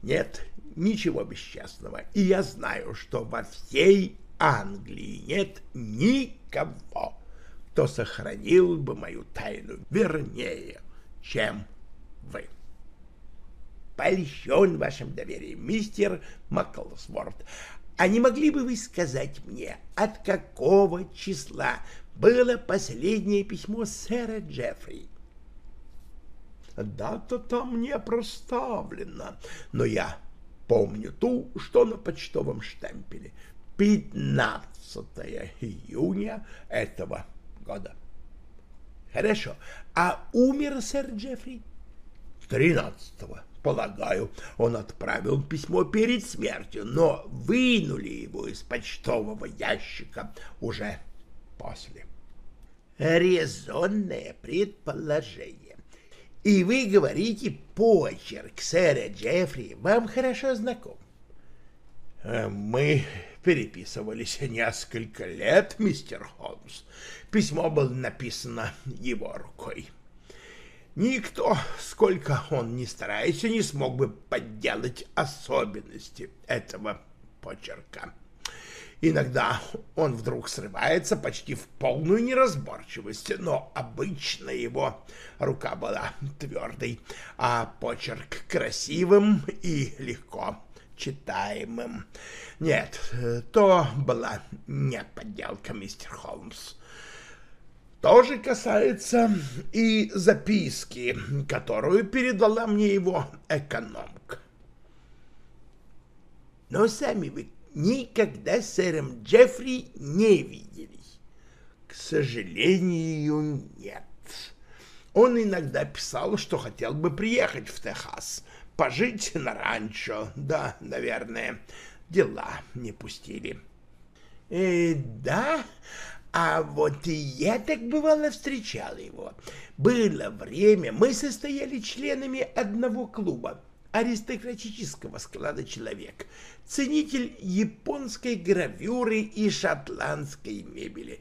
нет ничего бесчестного. И я знаю, что во всей Англии нет никого, кто сохранил бы мою тайну вернее, чем вы. Польщен вашим доверием, мистер Маклсворт. А не могли бы вы сказать мне, от какого числа было последнее письмо сэра Джеффри? Дата там не проставлена, но я помню ту, что на почтовом штемпеле. 15 июня этого года. Хорошо. А умер сэр Джеффри? 13-го. Полагаю, он отправил письмо перед смертью, но вынули его из почтового ящика уже после. Резонное предположение. И вы говорите, почерк сэра Джеффри вам хорошо знаком. Э, мы переписывались несколько лет, мистер Холмс. Письмо было написано его рукой. Никто, сколько он ни старается, не смог бы подделать особенности этого почерка. Иногда он вдруг срывается почти в полную неразборчивость, но обычно его рука была твердой, а почерк красивым и легко читаемым. Нет, то была не подделка, мистер Холмс. То же касается и записки, которую передала мне его экономка. Но сами вы никогда с сэром Джеффри не виделись. К сожалению, нет. Он иногда писал, что хотел бы приехать в Техас, пожить на ранчо, да, наверное, дела не пустили. Э, да, а вот и я так бывало встречал его. Было время, мы состояли членами одного клуба, аристократического склада человек, ценитель японской гравюры и шотландской мебели,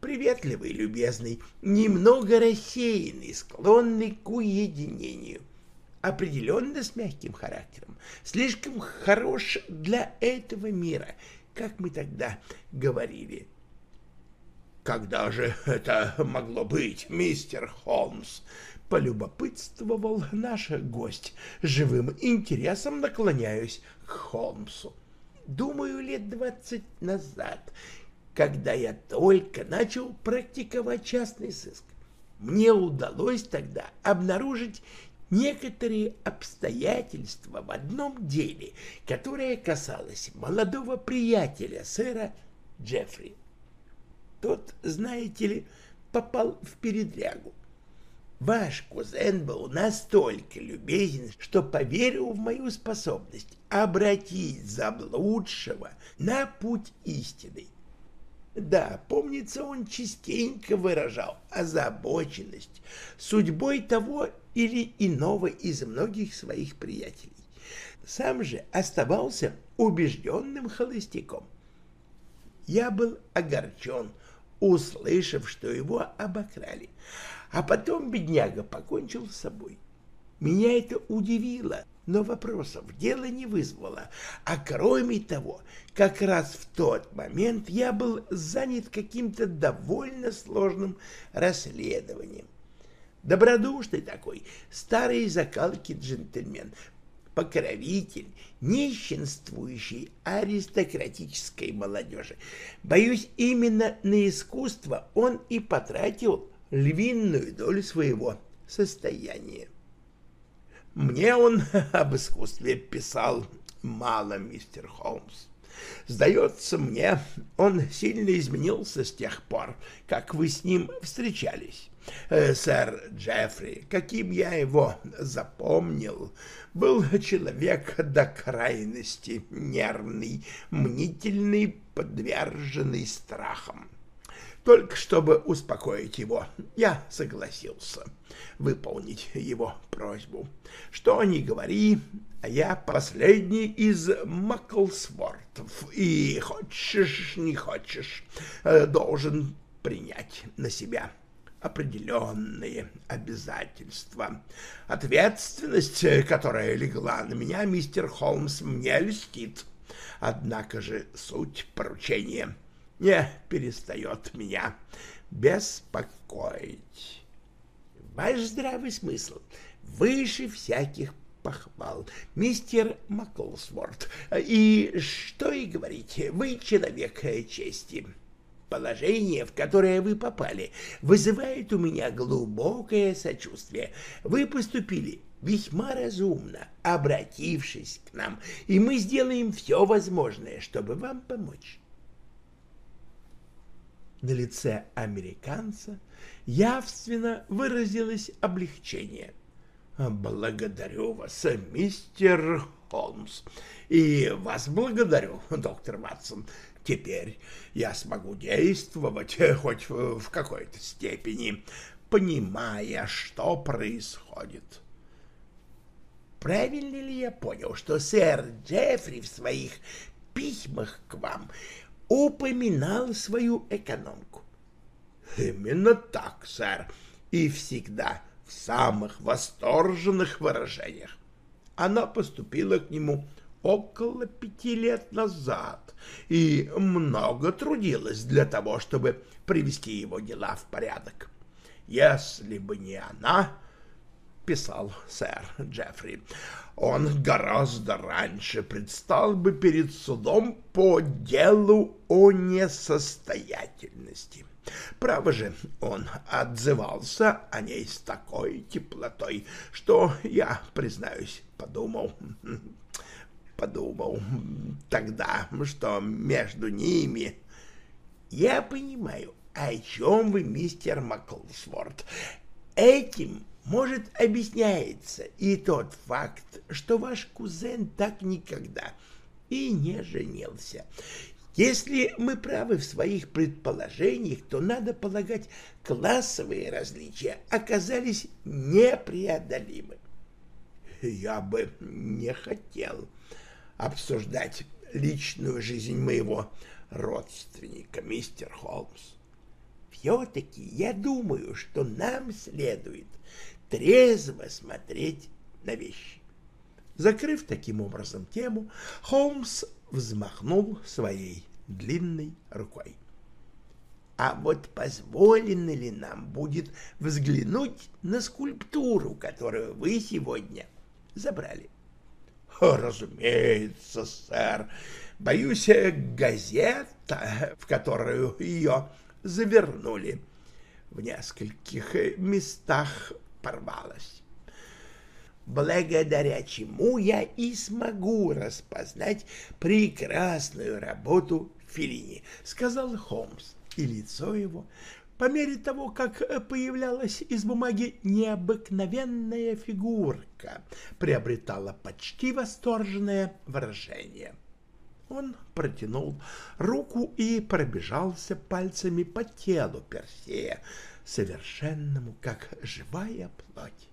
приветливый, любезный, немного рассеянный, склонный к уединению определенно с мягким характером, слишком хорош для этого мира, как мы тогда говорили. «Когда же это могло быть, мистер Холмс?» — полюбопытствовал наш гость, живым интересом наклоняюсь к Холмсу. «Думаю, лет двадцать назад, когда я только начал практиковать частный сыск. Мне удалось тогда обнаружить некоторые обстоятельства в одном деле, которое касалось молодого приятеля сэра Джеффри. Тот, знаете ли, попал в передрягу. Ваш кузен был настолько любезен, что поверил в мою способность обратить заблудшего на путь истины. Да, помнится, он частенько выражал озабоченность судьбой того или иного из многих своих приятелей. Сам же оставался убежденным холостяком. я был огорчен, услышав, что его обокрали. А потом бедняга покончил с собой. Меня это удивило, но вопросов дело не вызвало. А кроме того, как раз в тот момент я был занят каким-то довольно сложным расследованием. Добродушный такой, старый закалки джентльмен, покровитель нищенствующей аристократической молодежи. Боюсь, именно на искусство он и потратил львиную долю своего состояния. Мне он об искусстве писал мало, мистер Холмс. Сдается мне, он сильно изменился с тех пор, как вы с ним встречались. Э, сэр Джеффри, каким я его запомнил, был человек до крайности нервный, мнительный, подверженный страхам. Только чтобы успокоить его, я согласился выполнить его просьбу. Что ни говори, а я последний из Маклсвортов, и хочешь, не хочешь, э, должен принять на себя определенные обязательства. Ответственность, которая легла на меня, мистер Холмс, мне льстит. Однако же суть поручения не перестает меня беспокоить. Ваш здравый смысл выше всяких похвал, мистер Маклсворт. И что и говорить, вы человек чести. Положение, в которое вы попали, вызывает у меня глубокое сочувствие. Вы поступили весьма разумно, обратившись к нам, и мы сделаем все возможное, чтобы вам помочь. На лице американца явственно выразилось облегчение. «Благодарю вас, мистер Холмс, и вас благодарю, доктор Ватсон. Теперь я смогу действовать хоть в какой-то степени, понимая, что происходит. Правильно ли я понял, что сэр Джеффри в своих письмах к вам упоминал свою экономку? Именно так, сэр, и всегда в самых восторженных выражениях. Она поступила к нему около пяти лет назад и много трудилась для того, чтобы привести его дела в порядок. Если бы не она, писал сэр Джеффри, он гораздо раньше предстал бы перед судом по делу о несостоятельности. Право же, он отзывался о ней с такой теплотой, что я, признаюсь, подумал, подумал тогда, что между ними... Я понимаю, о чем вы, мистер Маклсворт. Этим, может, объясняется и тот факт, что ваш кузен так никогда и не женился. Если мы правы в своих предположениях, то, надо полагать, классовые различия оказались непреодолимы. Я бы не хотел обсуждать личную жизнь моего родственника, мистер Холмс. Все-таки я думаю, что нам следует трезво смотреть на вещи. Закрыв таким образом тему, Холмс взмахнул своей длинной рукой. А вот позволено ли нам будет взглянуть на скульптуру, которую вы сегодня забрали? Разумеется, сэр. Боюсь, газета, в которую ее завернули, в нескольких местах порвалась. Благодаря чему я и смогу распознать прекрасную работу Филини, сказал Холмс, и лицо его по мере того, как э, появлялась из бумаги необыкновенная фигурка, приобретала почти восторженное выражение. Он протянул руку и пробежался пальцами по телу Персея, совершенному, как живая плоть.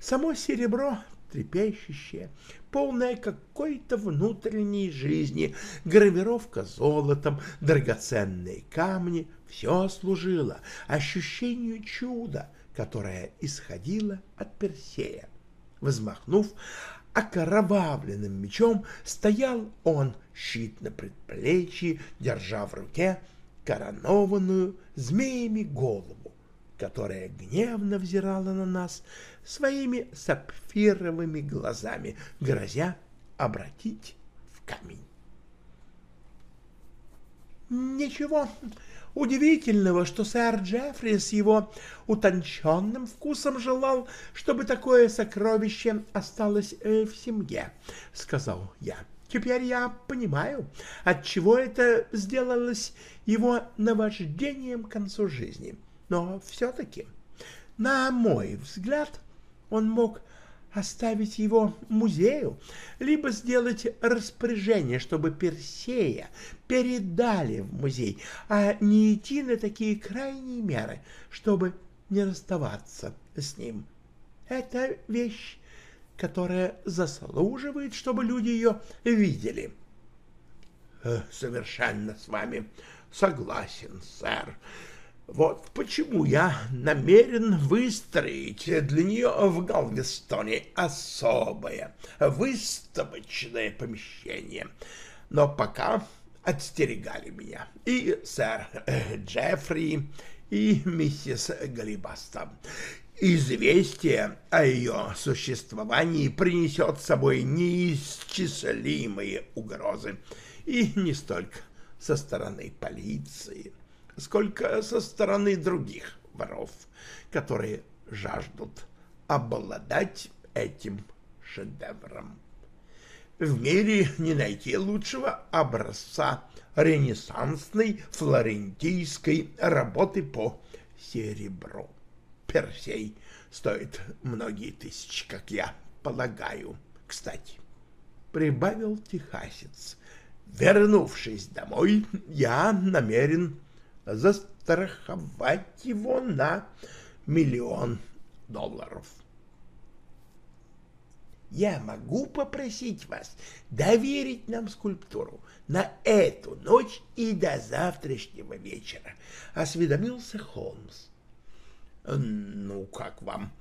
Само серебро животрепещущее, полное какой-то внутренней жизни, гравировка золотом, драгоценные камни — все служило ощущению чуда, которое исходило от Персея. Взмахнув окровавленным мечом, стоял он, щит на предплечье, держа в руке коронованную змеями голову, которая гневно взирала на нас своими сапфировыми глазами, грозя обратить в камень. Ничего удивительного, что сэр Джеффри с его утонченным вкусом желал, чтобы такое сокровище осталось э, в семье, — сказал я. Теперь я понимаю, отчего это сделалось его наваждением к концу жизни. Но все-таки, на мой взгляд, он мог оставить его музею, либо сделать распоряжение, чтобы Персея передали в музей, а не идти на такие крайние меры, чтобы не расставаться с ним. Это вещь, которая заслуживает, чтобы люди ее видели. Э, — Совершенно с вами согласен, сэр. Вот почему я намерен выстроить для нее в Галвестоне особое выставочное помещение. Но пока отстерегали меня и сэр Джеффри, и миссис Галибаста. Известие о ее существовании принесет с собой неисчислимые угрозы, и не столько со стороны полиции, сколько со стороны других воров, которые жаждут обладать этим шедевром. В мире не найти лучшего образца ренессансной флорентийской работы по серебру. Персей стоит многие тысячи, как я полагаю. Кстати, прибавил техасец. Вернувшись домой, я намерен застраховать его на миллион долларов. Я могу попросить вас доверить нам скульптуру на эту ночь и до завтрашнего вечера, — осведомился Холмс. — Ну, как вам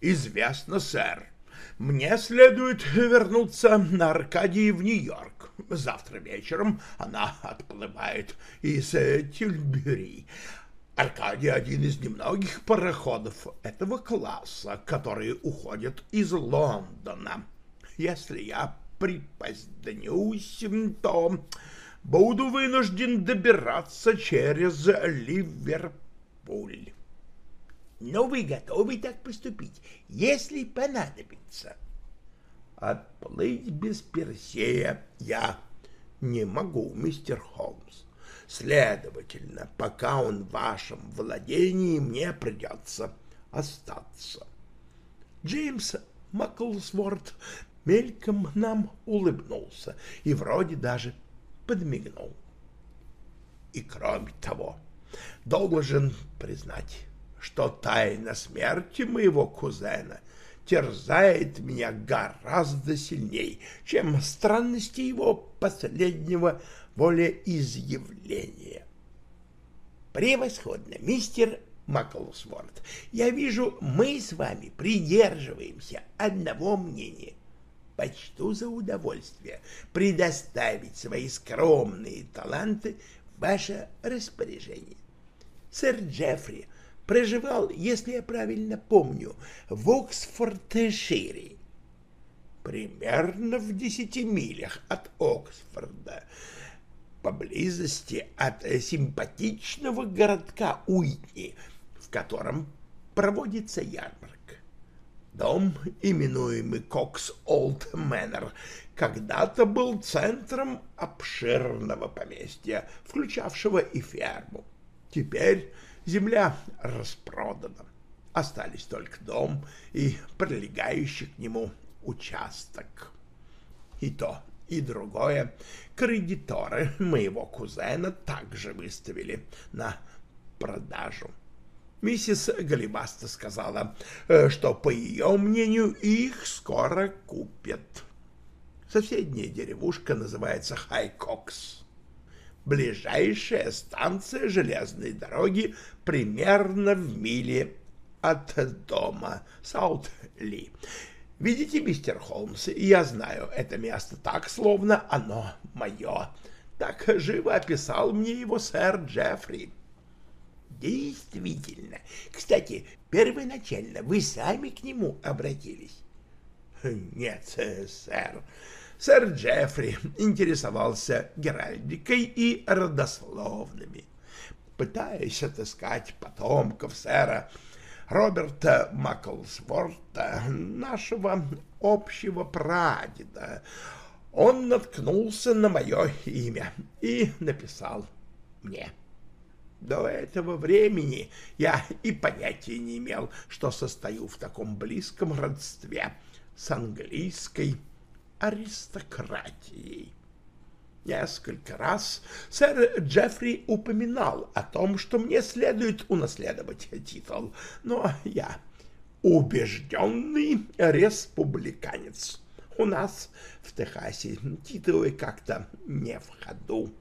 известно, сэр, мне следует вернуться на Аркадии в Нью-Йорк. Завтра вечером она отплывает из Тюльбюри. Аркадий — один из немногих пароходов этого класса, которые уходят из Лондона. Если я припозднюсь, то буду вынужден добираться через Ливерпуль. Но вы готовы так поступить, если понадобится. Отплыть без Персея я не могу, мистер Холмс. Следовательно, пока он в вашем владении, мне придется остаться. Джеймс Маклсворт мельком нам улыбнулся и вроде даже подмигнул. И кроме того, должен признать, что тайна смерти моего кузена терзает меня гораздо сильней, чем странности его последнего волеизъявления. Превосходно, мистер Маклсворт. Я вижу, мы с вами придерживаемся одного мнения. Почту за удовольствие предоставить свои скромные таланты в ваше распоряжение. Сэр Джеффри проживал, если я правильно помню, в Оксфордшире, примерно в десяти милях от Оксфорда, поблизости от симпатичного городка Уитни, в котором проводится ярмарка. Дом, именуемый Кокс Олд Мэннер, когда-то был центром обширного поместья, включавшего и ферму. Теперь Земля распродана. Остались только дом и прилегающий к нему участок. И то, и другое кредиторы моего кузена также выставили на продажу. Миссис Галибаста сказала, э, что, по ее мнению, их скоро купят. Соседняя деревушка называется Хайкокс. Ближайшая станция железной дороги примерно в миле от дома Саут-Ли. Видите, мистер Холмс, я знаю это место так, словно оно мое. Так живо описал мне его сэр Джеффри. Действительно. Кстати, первоначально вы сами к нему обратились? Нет, сэр. Сэр Джеффри интересовался геральдикой и родословными. Пытаясь отыскать потомков сэра Роберта Маклсворта, нашего общего прадеда, он наткнулся на мое имя и написал мне. До этого времени я и понятия не имел, что состою в таком близком родстве с английской аристократией. Несколько раз сэр Джеффри упоминал о том, что мне следует унаследовать титул, но я убежденный республиканец. У нас в Техасе титулы как-то не в ходу,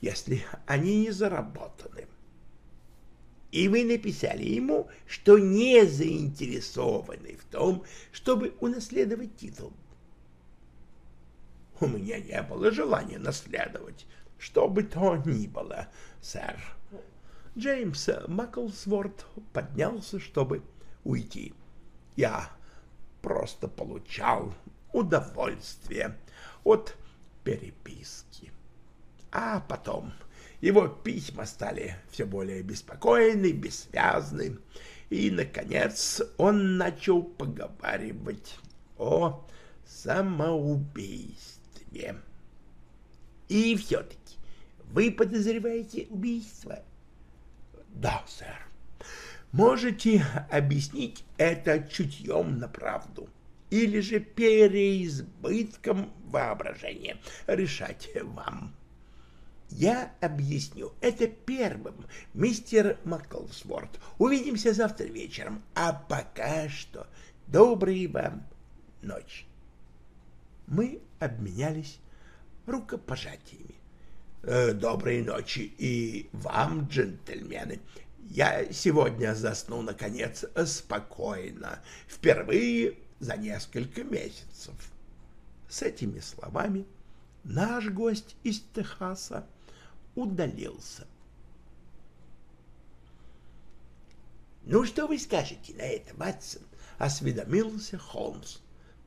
если они не заработаны. И вы написали ему, что не заинтересованы в том, чтобы унаследовать титул. У меня не было желания наследовать, что бы то ни было, сэр. Джеймс Маклсворт поднялся, чтобы уйти. Я просто получал удовольствие от переписки. А потом его письма стали все более беспокойны, бессвязны, и, наконец, он начал поговаривать о самоубийстве себе. И все-таки вы подозреваете убийство? Да, сэр. Можете объяснить это чутьем на правду или же переизбытком воображения. Решать вам. Я объясню это первым, мистер Маклсворт. Увидимся завтра вечером. А пока что доброй вам ночи мы обменялись рукопожатиями. Э, «Доброй ночи и вам, джентльмены. Я сегодня засну, наконец, спокойно, впервые за несколько месяцев». С этими словами наш гость из Техаса удалился. «Ну, что вы скажете на это, Ватсон?» — осведомился Холмс.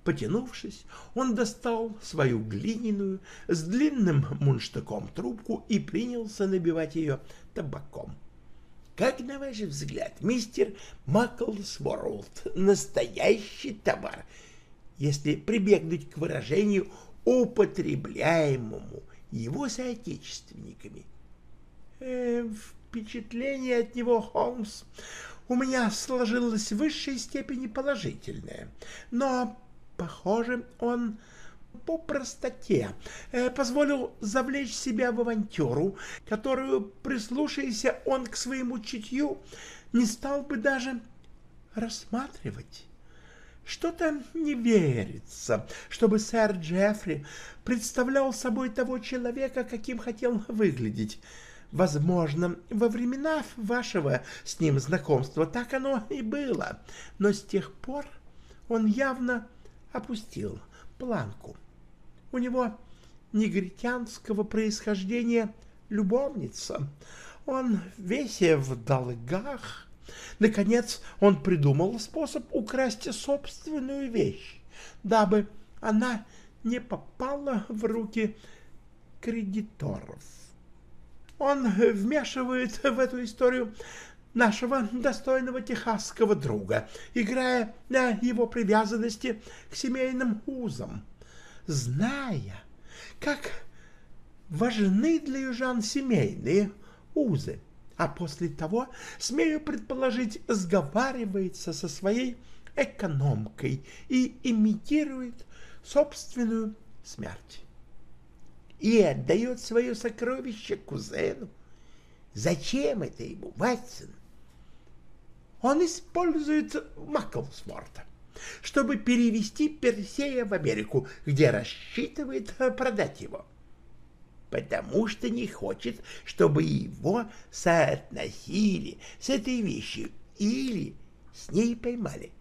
Потянувшись, он достал свою глиняную с длинным мундштуком трубку и принялся набивать ее табаком. Как, на ваш взгляд, мистер Маклсворлд, настоящий товар, если прибегнуть к выражению, употребляемому его соотечественниками? Э, впечатление от него, Холмс, у меня сложилось в высшей степени положительное, но Похоже, он по простоте э, позволил завлечь себя в авантюру, которую, прислушаясь он к своему чутью, не стал бы даже рассматривать. Что-то не верится, чтобы сэр Джеффри представлял собой того человека, каким хотел выглядеть. Возможно, во времена вашего с ним знакомства так оно и было, но с тех пор он явно опустил планку. У него негритянского происхождения любовница. Он весь в долгах. Наконец он придумал способ украсть собственную вещь, дабы она не попала в руки кредиторов. Он вмешивает в эту историю нашего достойного техасского друга, играя на его привязанности к семейным узам, зная, как важны для южан семейные узы, а после того, смею предположить, сговаривается со своей экономкой и имитирует собственную смерть. И отдает свое сокровище кузену. Зачем это ему, Ватсон? Он использует Маклсворта, чтобы перевести Персея в Америку, где рассчитывает продать его. Потому что не хочет, чтобы его соотносили с этой вещью или с ней поймали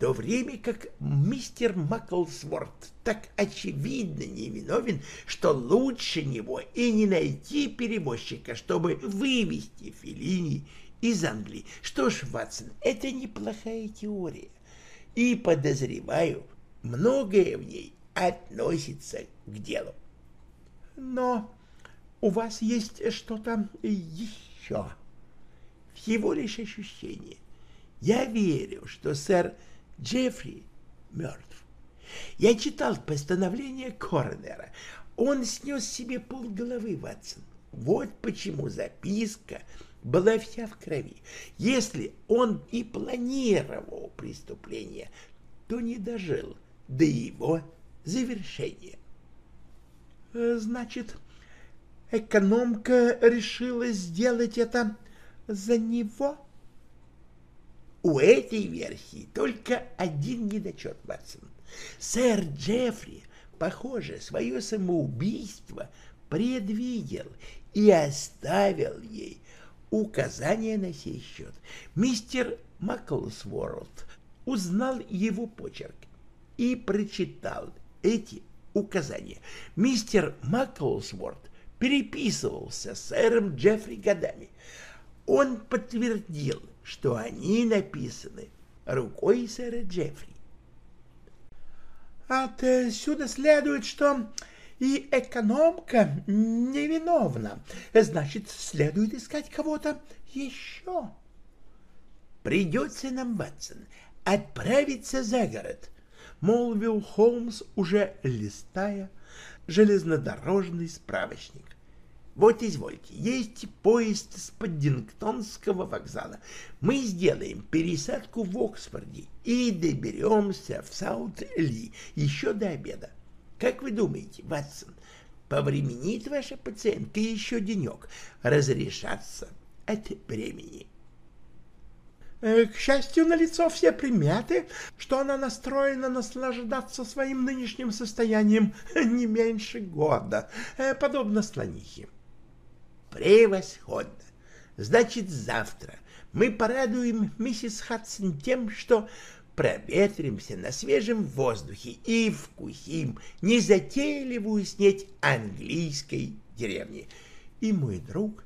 то время как мистер Маклсворт так очевидно невиновен, что лучше него и не найти перевозчика, чтобы вывести Феллини из Англии. Что ж, Ватсон, это неплохая теория, и, подозреваю, многое в ней относится к делу. Но у вас есть что-то еще, всего лишь ощущение. Я верю, что сэр Джеффри мертв. Я читал постановление коронера. Он снес себе полголовы, Ватсон. Вот почему записка была вся в крови. Если он и планировал преступление, то не дожил до его завершения. Значит, экономка решила сделать это за него? — у этой версии только один недочет, Ватсон. Сэр Джеффри, похоже, свое самоубийство предвидел и оставил ей указания на сей счет. Мистер Маклсворд узнал его почерк и прочитал эти указания. Мистер Маклсворд переписывался с сэром Джеффри годами. Он подтвердил, что они написаны рукой сэра Джеффри. Отсюда следует, что и экономка невиновна. Значит, следует искать кого-то еще. Придется нам, Ватсон, отправиться за город, — молвил Холмс, уже листая железнодорожный справочник. Вот извольте, есть поезд с Паддингтонского вокзала. Мы сделаем пересадку в Оксфорде и доберемся в Саут-Ли еще до обеда. Как вы думаете, Ватсон, повременит ваша пациентка еще денек разрешаться от времени? Э, к счастью, на лицо все приметы, что она настроена наслаждаться своим нынешним состоянием не меньше года, э, подобно слонихе. Превосходно. Значит, завтра мы порадуем миссис Хадсон тем, что проветримся на свежем воздухе и вкусим незатейливую снеть английской деревни. И мой друг,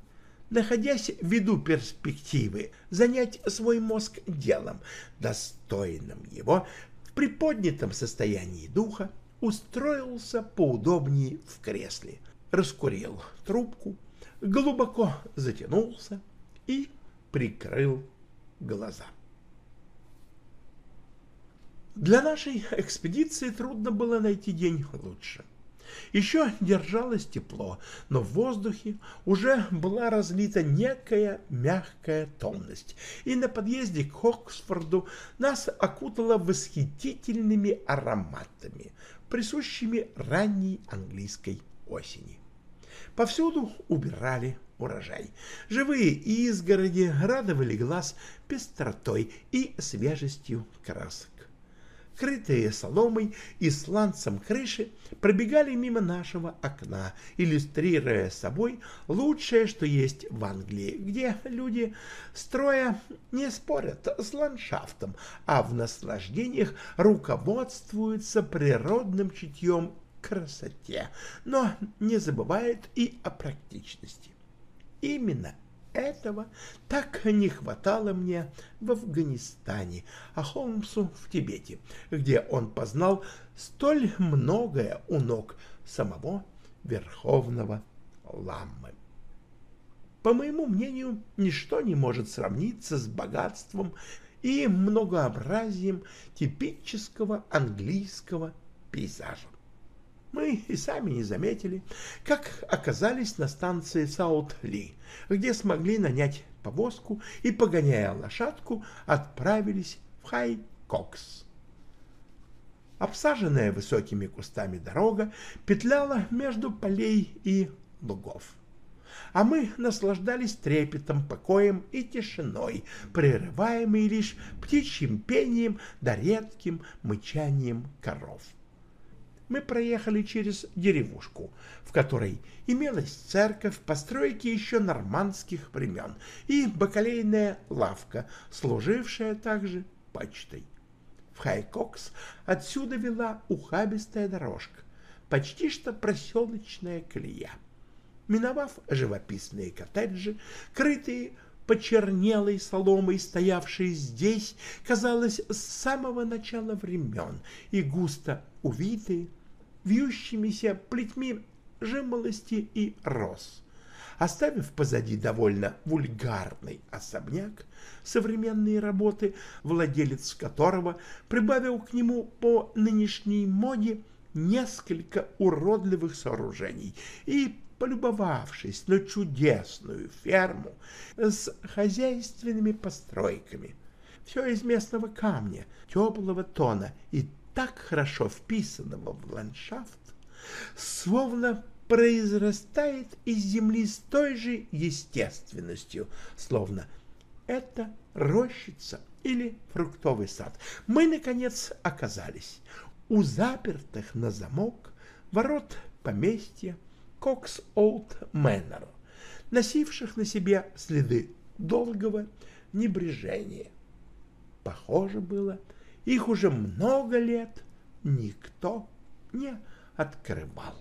находясь в виду перспективы занять свой мозг делом, достойным его, в приподнятом состоянии духа, устроился поудобнее в кресле, раскурил трубку, глубоко затянулся и прикрыл глаза. Для нашей экспедиции трудно было найти день лучше. Еще держалось тепло, но в воздухе уже была разлита некая мягкая томность, и на подъезде к Оксфорду нас окутало восхитительными ароматами, присущими ранней английской осени. Повсюду убирали урожай. Живые изгороди радовали глаз пестротой и свежестью красок. Крытые соломой и сланцем крыши пробегали мимо нашего окна, иллюстрируя собой лучшее, что есть в Англии, где люди, строя, не спорят с ландшафтом, а в наслаждениях руководствуются природным чутьем красоте, но не забывает и о практичности. Именно этого так не хватало мне в Афганистане, а Холмсу в Тибете, где он познал столь многое у ног самого Верховного Ламмы. По моему мнению, ничто не может сравниться с богатством и многообразием типического английского пейзажа. Мы и сами не заметили, как оказались на станции Саут-Ли, где смогли нанять повозку и, погоняя лошадку, отправились в Хай-Кокс. Обсаженная высокими кустами дорога петляла между полей и лугов. а мы наслаждались трепетом, покоем и тишиной, прерываемой лишь птичьим пением да редким мычанием коров. Мы проехали через деревушку, в которой имелась церковь постройки еще нормандских времен и бакалейная лавка, служившая также почтой. В Хайкокс отсюда вела ухабистая дорожка, почти что проселочная колея. Миновав живописные коттеджи, крытые почернелой соломой, стоявшие здесь, казалось, с самого начала времен и густо увитые вьющимися плетьми жимолости и роз. Оставив позади довольно вульгарный особняк, современные работы, владелец которого прибавил к нему по нынешней моде несколько уродливых сооружений и полюбовавшись на чудесную ферму с хозяйственными постройками. Все из местного камня, теплого тона и так хорошо вписанного в ландшафт, словно произрастает из земли с той же естественностью, словно это рощица или фруктовый сад. Мы, наконец, оказались у запертых на замок ворот поместья Кокс Олд Мэннер, носивших на себе следы долгого небрежения. Похоже было, их уже много лет никто не открывал.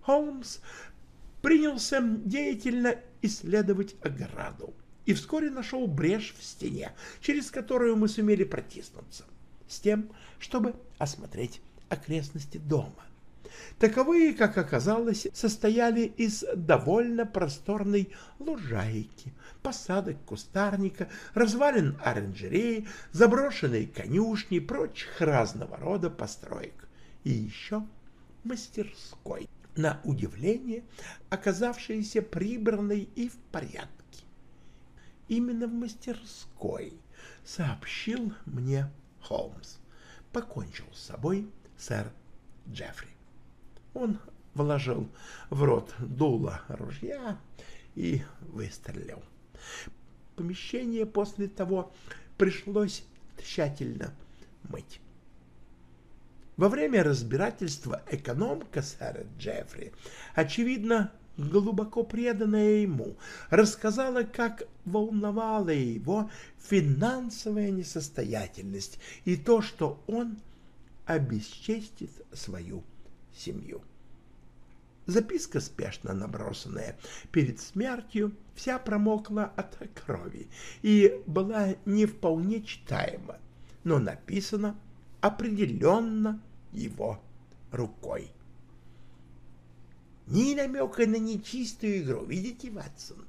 Холмс принялся деятельно исследовать ограду и вскоре нашел брешь в стене, через которую мы сумели протиснуться, с тем, чтобы осмотреть окрестности дома. Таковые, как оказалось, состояли из довольно просторной лужайки, посадок кустарника, развалин оранжереи, заброшенной конюшни, прочих разного рода построек. И еще мастерской, на удивление оказавшейся прибранной и в порядке. Именно в мастерской, сообщил мне Холмс, покончил с собой сэр Джеффри. Он вложил в рот дуло ружья и выстрелил. Помещение после того пришлось тщательно мыть. Во время разбирательства экономка сэра Джеффри, очевидно, глубоко преданная ему, рассказала, как волновала его финансовая несостоятельность и то, что он обесчестит свою семью. Записка, спешно набросанная перед смертью, вся промокла от крови и была не вполне читаема, но написана определенно его рукой. Ни намека на нечистую игру, видите, Ватсон?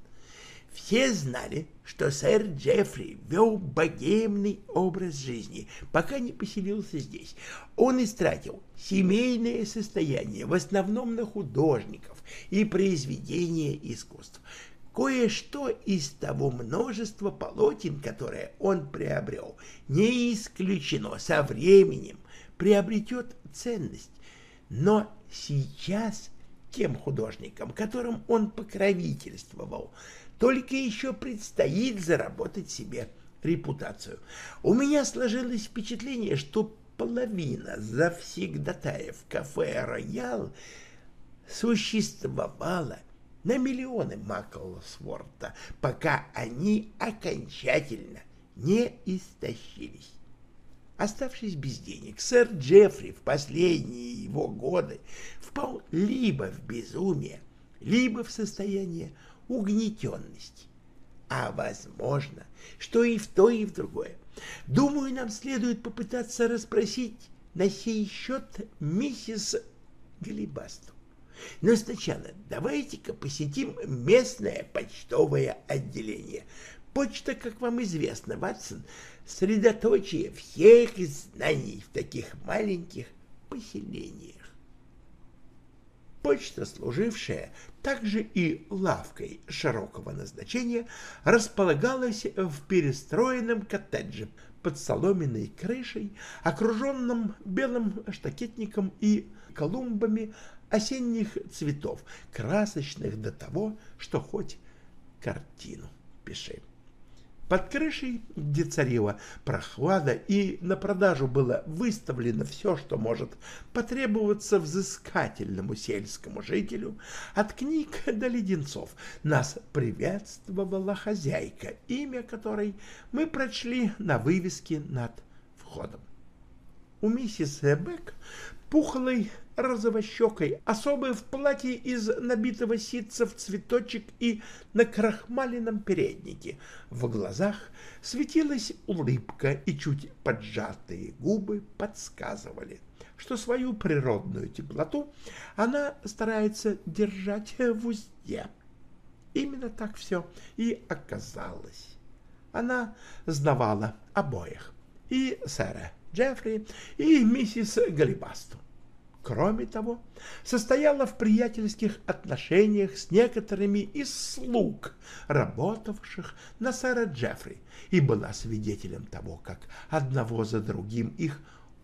Все знали, что сэр Джеффри вел богемный образ жизни, пока не поселился здесь. Он истратил семейное состояние в основном на художников и произведения искусств. Кое-что из того множества полотен, которое он приобрел, не исключено со временем приобретет ценность. Но сейчас тем художникам, которым он покровительствовал, только еще предстоит заработать себе репутацию. У меня сложилось впечатление, что половина завсегдатаев кафе «Роял» существовала на миллионы Маклсворта, пока они окончательно не истощились. Оставшись без денег, сэр Джеффри в последние его годы впал либо в безумие, либо в состояние угнетенности. А возможно, что и в то, и в другое. Думаю, нам следует попытаться расспросить на сей счет миссис Галибасту. Но сначала давайте-ка посетим местное почтовое отделение. Почта, как вам известно, Ватсон, средоточие всех знаний в таких маленьких поселениях. Почта, служившая также и лавкой широкого назначения, располагалась в перестроенном коттедже под соломенной крышей, окруженном белым штакетником и колумбами осенних цветов, красочных до того, что хоть картину пиши. Под крышей, где царила прохлада, и на продажу было выставлено все, что может потребоваться взыскательному сельскому жителю, от книг до леденцов, нас приветствовала хозяйка, имя которой мы прочли на вывеске над входом. У миссис Бек пухлой розовощекой, особой в платье из набитого ситца в цветочек и на крахмаленном переднике. В глазах светилась улыбка, и чуть поджатые губы подсказывали, что свою природную теплоту она старается держать в узде. Именно так все и оказалось. Она знавала обоих, и сэра Джеффри, и миссис Галибасту. Кроме того, состояла в приятельских отношениях с некоторыми из слуг, работавших на сэра Джеффри, и была свидетелем того, как одного за другим их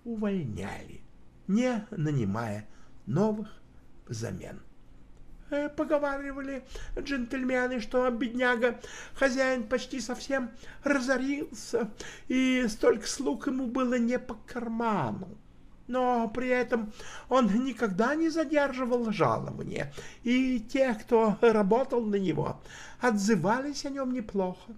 увольняли, не нанимая новых замен. Э, поговаривали джентльмены, что бедняга, хозяин почти совсем разорился, и столько слуг ему было не по карману но при этом он никогда не задерживал жалования, и те, кто работал на него, отзывались о нем неплохо.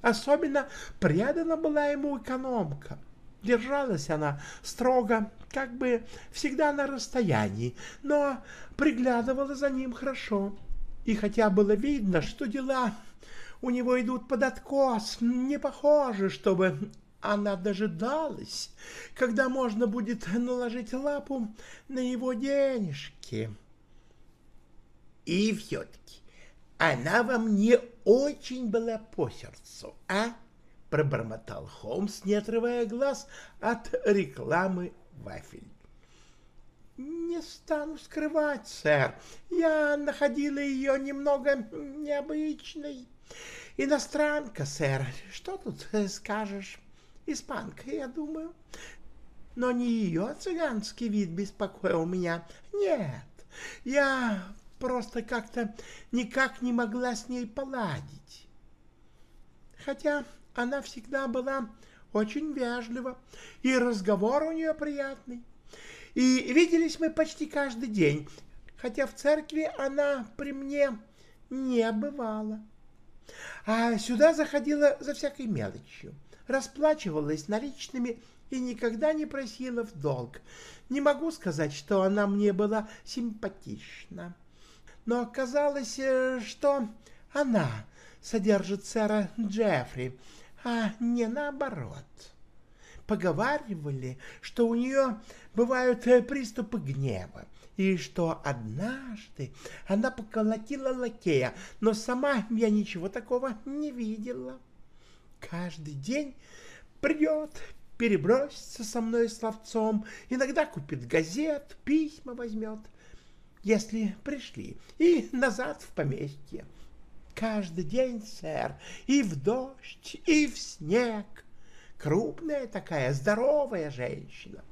Особенно предана была ему экономка. Держалась она строго, как бы всегда на расстоянии, но приглядывала за ним хорошо. И хотя было видно, что дела у него идут под откос, не похоже, чтобы она дожидалась, когда можно будет наложить лапу на его денежки. И все-таки она вам не очень была по сердцу, а? — пробормотал Холмс, не отрывая глаз от рекламы вафель. «Не стану скрывать, сэр, я находила ее немного необычной. Иностранка, сэр, что тут скажешь?» Испанка, я думаю. Но не ее цыганский вид беспокоил меня. Нет, я просто как-то никак не могла с ней поладить. Хотя она всегда была очень вежлива, и разговор у нее приятный. И виделись мы почти каждый день, хотя в церкви она при мне не бывала. А сюда заходила за всякой мелочью расплачивалась наличными и никогда не просила в долг. Не могу сказать, что она мне была симпатична. Но оказалось, э, что она содержит сэра Джеффри, а не наоборот. Поговаривали, что у нее бывают э, приступы гнева, и что однажды она поколотила лакея, но сама я ничего такого не видела. Каждый день придет, перебросится со мной словцом, иногда купит газет, письма возьмет, если пришли, и назад в поместье. Каждый день, сэр, и в дождь, и в снег. Крупная такая, здоровая женщина.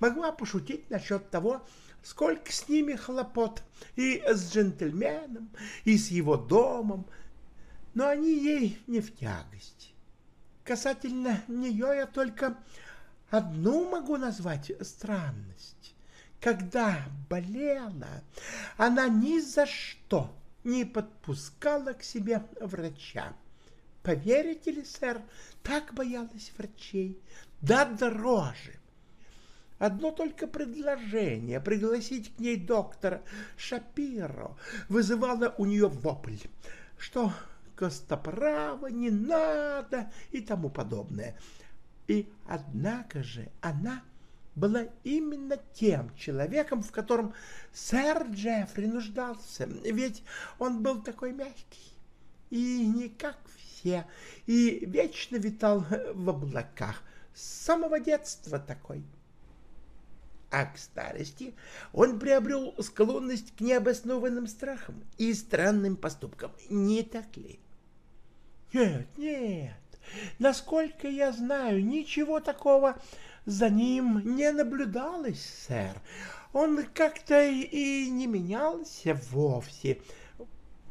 Могла пошутить насчет того, сколько с ними хлопот, и с джентльменом, и с его домом, но они ей не в тягость. Касательно нее я только одну могу назвать странность. Когда болела, она ни за что не подпускала к себе врача. Поверите ли, сэр, так боялась врачей, да дороже. Одно только предложение пригласить к ней доктора Шапиро вызывало у нее вопль, что костоправа, не надо и тому подобное. И однако же она была именно тем человеком, в котором сэр Джеффри нуждался, ведь он был такой мягкий и не как все, и вечно витал в облаках, с самого детства такой. А к старости он приобрел склонность к необоснованным страхам и странным поступкам, не так ли? Нет, нет, насколько я знаю, ничего такого за ним не наблюдалось, сэр. он как-то и не менялся вовсе.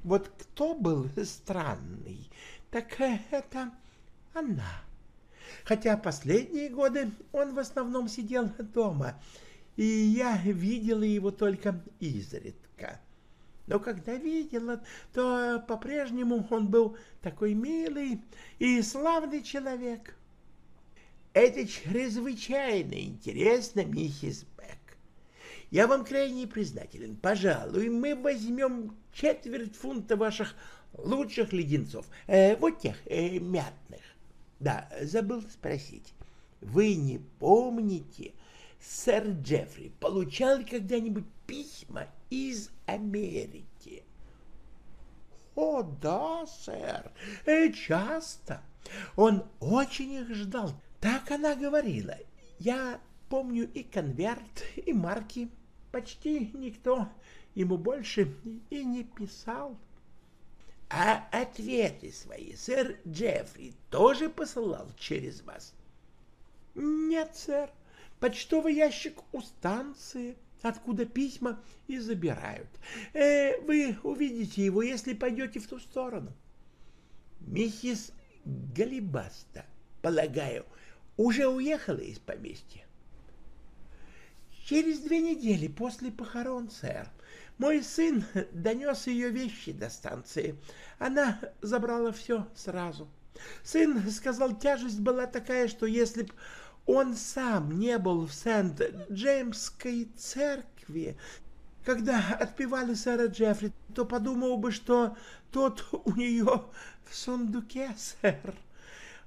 Вот кто был странный, так это она. Хотя последние годы он в основном сидел дома, и я видела его только изредка. Но когда видела, то по-прежнему он был такой милый и славный человек. Это чрезвычайно интересно, миссис Бек. Я вам крайне признателен. Пожалуй, мы возьмем четверть фунта ваших лучших леденцов, э, вот тех э, мятных. Да, забыл спросить. Вы не помните, сэр Джеффри получал когда-нибудь письма из Америки? О, да, сэр, э, часто. Он очень их ждал. Так она говорила. Я помню и конверт, и марки. Почти никто ему больше и не писал. А ответы свои сэр Джеффри тоже посылал через вас? Нет, сэр. Почтовый ящик у станции, откуда письма и забирают. Э, вы увидите его, если пойдете в ту сторону. Миссис Галибаста, полагаю, уже уехала из поместья? Через две недели после похорон, сэр. Мой сын донес ее вещи до станции. Она забрала все сразу. Сын сказал, тяжесть была такая, что если б он сам не был в Сент-Джеймской церкви, когда отпевали сэра Джеффри, то подумал бы, что тот у нее в сундуке, сэр.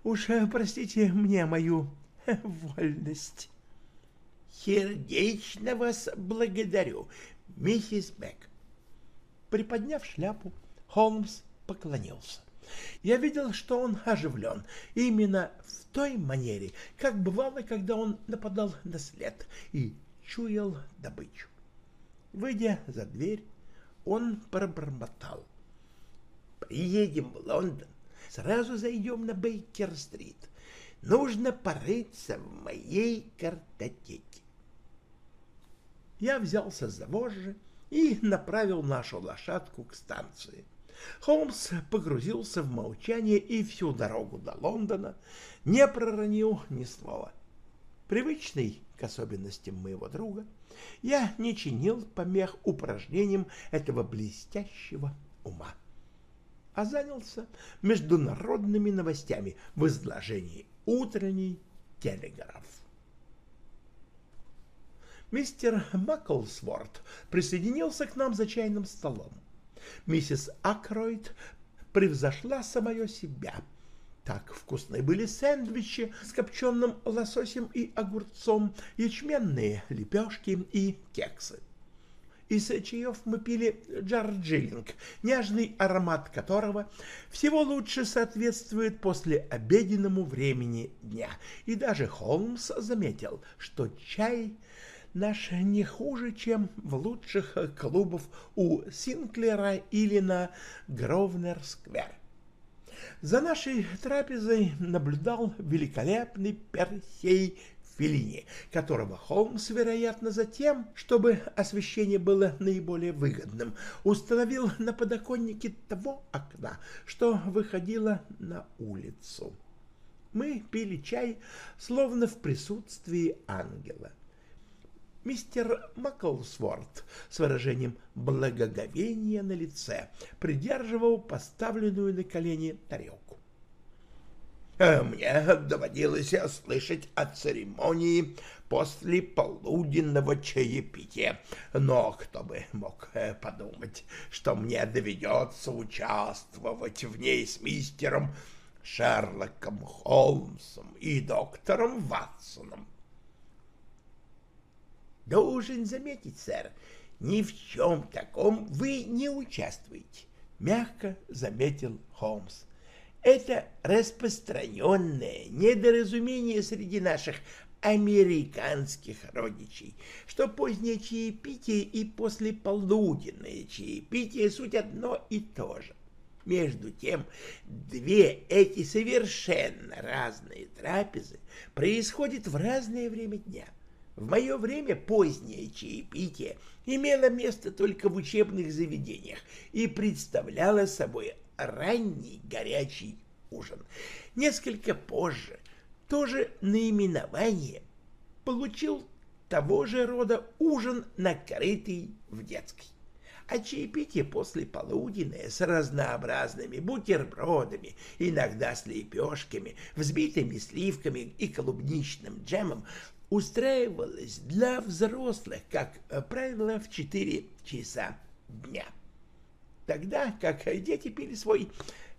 Уж простите мне мою вольность. Сердечно вас благодарю, миссис Бек. Приподняв шляпу, Холмс поклонился. Я видел, что он оживлен, именно в той манере, как бывало, когда он нападал на след и чуял добычу. Выйдя за дверь, он пробормотал. «Приедем в Лондон, сразу зайдем на Бейкер-стрит. Нужно порыться в моей картотеке я взялся за вожжи и направил нашу лошадку к станции. Холмс погрузился в молчание и всю дорогу до Лондона не проронил ни слова. Привычный к особенностям моего друга, я не чинил помех упражнениям этого блестящего ума, а занялся международными новостями в изложении утренней телеграф мистер Маклсворт присоединился к нам за чайным столом. Миссис Акройд превзошла самое себя. Так вкусны были сэндвичи с копченым лососем и огурцом, ячменные лепешки и кексы. Из чаев мы пили джарджилинг, нежный аромат которого всего лучше соответствует после обеденному времени дня. И даже Холмс заметил, что чай наш не хуже, чем в лучших клубах у Синклера или на Гровнер-сквер. За нашей трапезой наблюдал великолепный Персей Феллини, которого Холмс, вероятно, за тем, чтобы освещение было наиболее выгодным, установил на подоконнике того окна, что выходило на улицу. Мы пили чай, словно в присутствии ангела мистер Маклсворт с выражением благоговения на лице придерживал поставленную на колени тарелку. «Э, «Мне доводилось слышать о церемонии после полуденного чаепития, но кто бы мог э, подумать, что мне доведется участвовать в ней с мистером Шерлоком Холмсом и доктором Ватсоном. Должен заметить, сэр, ни в чем таком вы не участвуете, мягко заметил Холмс. Это распространенное недоразумение среди наших американских родичей, что позднее чаепитие и послеполуденное чаепитие суть одно и то же. Между тем, две эти совершенно разные трапезы происходят в разное время дня – В мое время позднее чаепитие имело место только в учебных заведениях и представляло собой ранний горячий ужин. Несколько позже тоже наименование получил того же рода ужин, накрытый в детской. А чаепитие после полуденное с разнообразными бутербродами, иногда с лепешками, взбитыми сливками и клубничным джемом устраивалось для взрослых, как правило, в 4 часа дня. Тогда как дети пили свой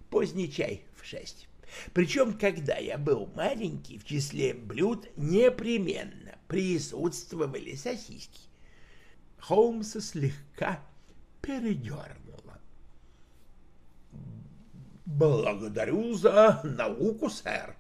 поздний чай в 6. Причем, когда я был маленький, в числе блюд непременно присутствовали сосиски. Холмса слегка передернуло. «Благодарю за науку, сэр!»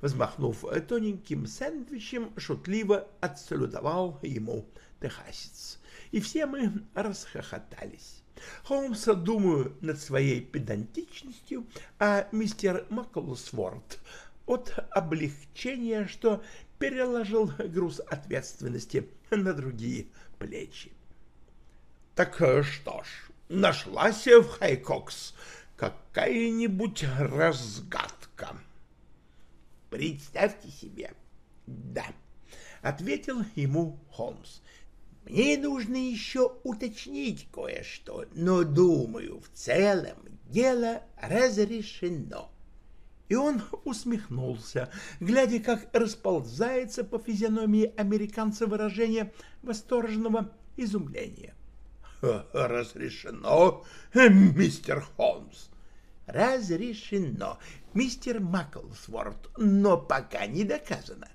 Взмахнув тоненьким сэндвичем, шутливо отсалютовал ему техасец. И все мы расхохотались. Холмс, думаю над своей педантичностью, а мистер Маклсворт от облегчения, что переложил груз ответственности на другие плечи. Так что ж, нашлась в Хайкокс какая-нибудь разгадка? Представьте себе. Да, ответил ему Холмс. Мне нужно еще уточнить кое-что, но, думаю, в целом дело разрешено. И он усмехнулся, глядя, как расползается по физиономии американца выражение восторженного изумления. «Разрешено, мистер Холмс!» «Разрешено, мистер Маклсворт, но пока не доказано.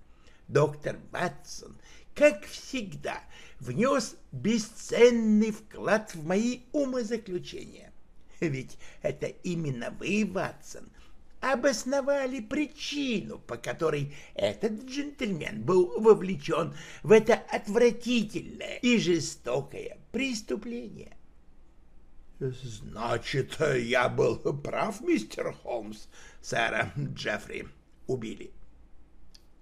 Доктор Ватсон, как всегда, внес бесценный вклад в мои умозаключения. Ведь это именно вы, Ватсон, обосновали причину, по которой этот джентльмен был вовлечен в это отвратительное и жестокое преступление. «Значит, я был прав, мистер Холмс, сэра Джеффри убили».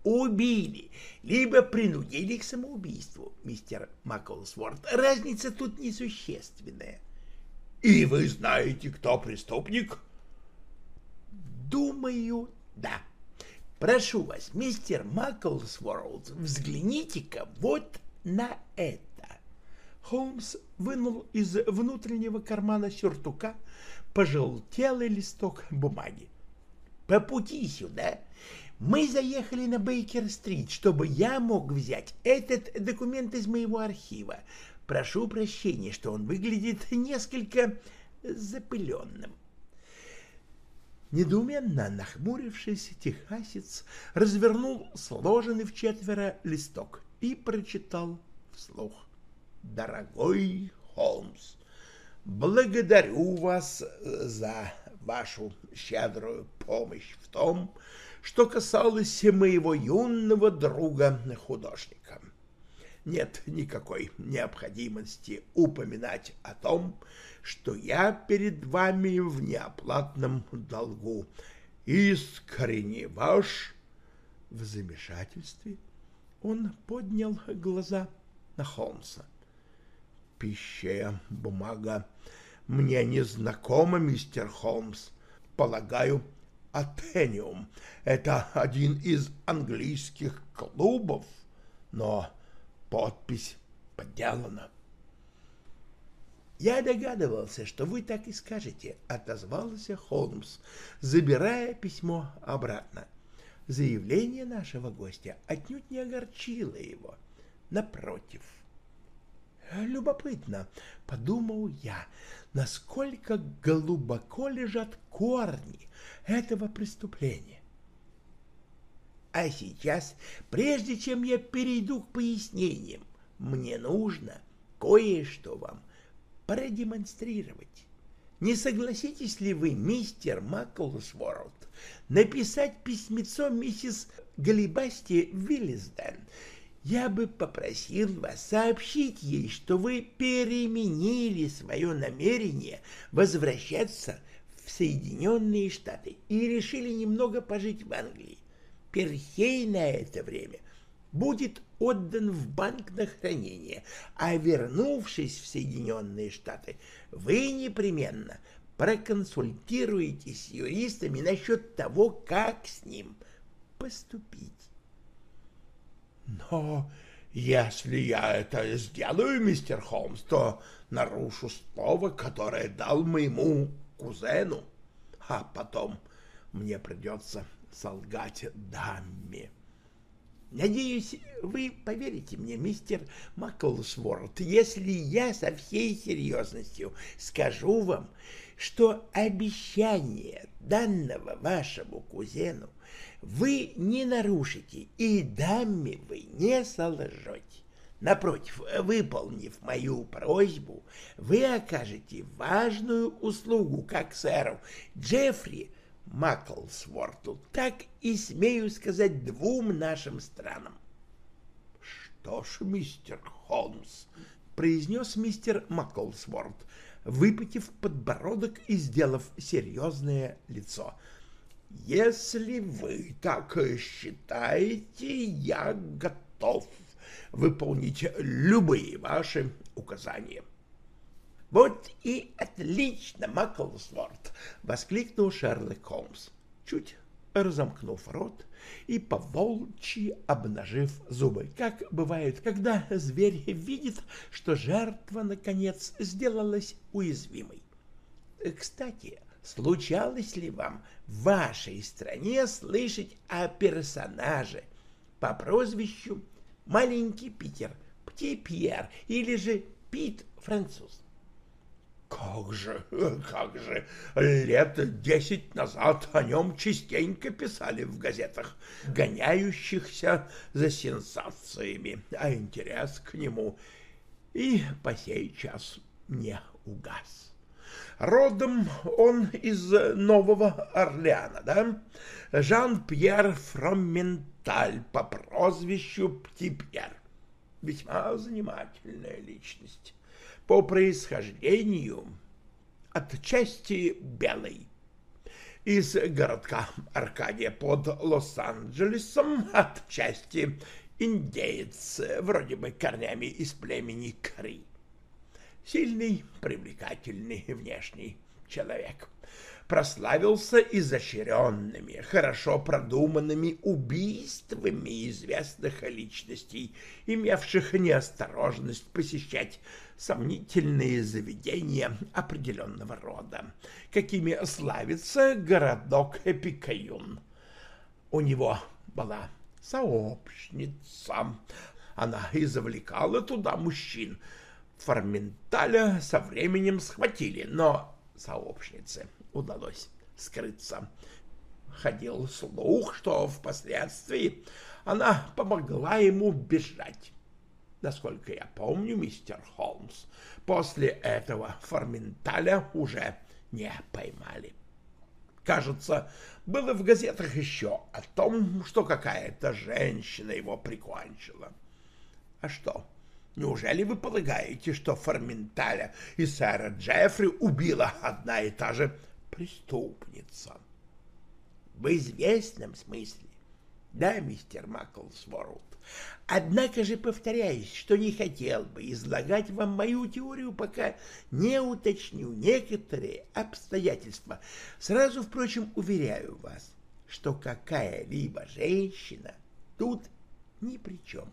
«Убили, либо принудили к самоубийству, мистер Маклсворт. Разница тут несущественная». «И вы знаете, кто преступник?» Думаю, да. Прошу вас, мистер Маклсворлд, взгляните-ка вот на это. Холмс вынул из внутреннего кармана сюртука пожелтелый листок бумаги. По пути сюда мы заехали на Бейкер-стрит, чтобы я мог взять этот документ из моего архива. Прошу прощения, что он выглядит несколько запыленным. Недоуменно нахмурившись, техасец развернул сложенный в четверо листок и прочитал вслух. «Дорогой Холмс, благодарю вас за вашу щедрую помощь в том, что касалось моего юного друга-художника нет никакой необходимости упоминать о том, что я перед вами в неоплатном долгу. Искренне ваш в замешательстве он поднял глаза на Холмса. Пищая бумага мне не знакома, мистер Холмс. Полагаю, Атениум — это один из английских клубов, но Подпись подделана. «Я догадывался, что вы так и скажете», — отозвался Холмс, забирая письмо обратно. Заявление нашего гостя отнюдь не огорчило его. Напротив. «Любопытно», — подумал я, — насколько глубоко лежат корни этого преступления. А сейчас, прежде чем я перейду к пояснениям, мне нужно кое-что вам продемонстрировать. Не согласитесь ли вы, мистер Маклсворд, написать письмецо миссис Галибасти Виллисден? Я бы попросил вас сообщить ей, что вы переменили свое намерение возвращаться в Соединенные Штаты и решили немного пожить в Англии. Перхей на это время будет отдан в банк на хранение, а вернувшись в Соединенные Штаты, вы непременно проконсультируетесь с юристами насчет того, как с ним поступить. Но если я это сделаю, мистер Холмс, то нарушу слово, которое дал моему кузену, а потом мне придется солгать даме. Надеюсь, вы поверите мне, мистер Маклсворт, если я со всей серьезностью скажу вам, что обещание данного вашему кузену вы не нарушите и даме вы не солжете. Напротив, выполнив мою просьбу, вы окажете важную услугу как сэру Джеффри Маклсворту, так и, смею сказать, двум нашим странам. — Что ж, мистер Холмс, — произнес мистер Маклсворт, выпитив подбородок и сделав серьезное лицо, — если вы так считаете, я готов выполнить любые ваши указания. — Вот и отлично, Маклсворт! — воскликнул Шерлок Холмс, чуть разомкнув рот и поволчьи обнажив зубы, как бывает, когда зверь видит, что жертва, наконец, сделалась уязвимой. Кстати, случалось ли вам в вашей стране слышать о персонаже по прозвищу Маленький Питер, Пти-Пьер или же Пит Француз? Как же, как же, лет десять назад о нем частенько писали в газетах, гоняющихся за сенсациями, а интерес к нему и по сей час не угас. Родом он из Нового Орлеана, да? Жан-Пьер Фромменталь по прозвищу Птипьер. Весьма занимательная личность по происхождению отчасти белый. Из городка Аркадия под Лос-Анджелесом отчасти индеец, вроде бы корнями из племени Кри. Сильный, привлекательный внешний человек прославился изощренными, хорошо продуманными убийствами известных личностей, имевших неосторожность посещать сомнительные заведения определенного рода, какими славится городок Эпикаюн. У него была сообщница. Она и завлекала туда мужчин. Форменталя со временем схватили, но сообщнице удалось скрыться. Ходил слух, что впоследствии она помогла ему бежать. Насколько я помню, мистер Холмс, после этого Форменталя уже не поймали. Кажется, было в газетах еще о том, что какая-то женщина его прикончила. А что, неужели вы полагаете, что Форменталя и сэра Джеффри убила одна и та же преступница? В известном смысле, да, мистер Маклсворд? Однако же повторяюсь, что не хотел бы излагать вам мою теорию, пока не уточню некоторые обстоятельства. Сразу, впрочем, уверяю вас, что какая-либо женщина тут ни при чем.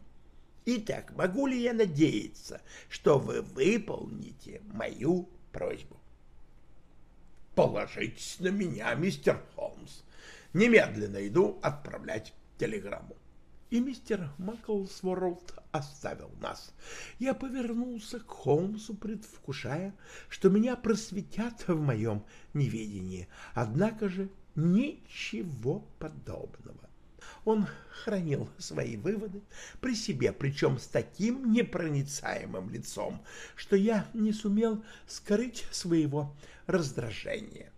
Итак, могу ли я надеяться, что вы выполните мою просьбу? Положитесь на меня, мистер Холмс. Немедленно иду отправлять телеграмму и мистер Маклсворлд оставил нас. Я повернулся к Холмсу, предвкушая, что меня просветят в моем неведении, однако же ничего подобного. Он хранил свои выводы при себе, причем с таким непроницаемым лицом, что я не сумел скрыть своего раздражения.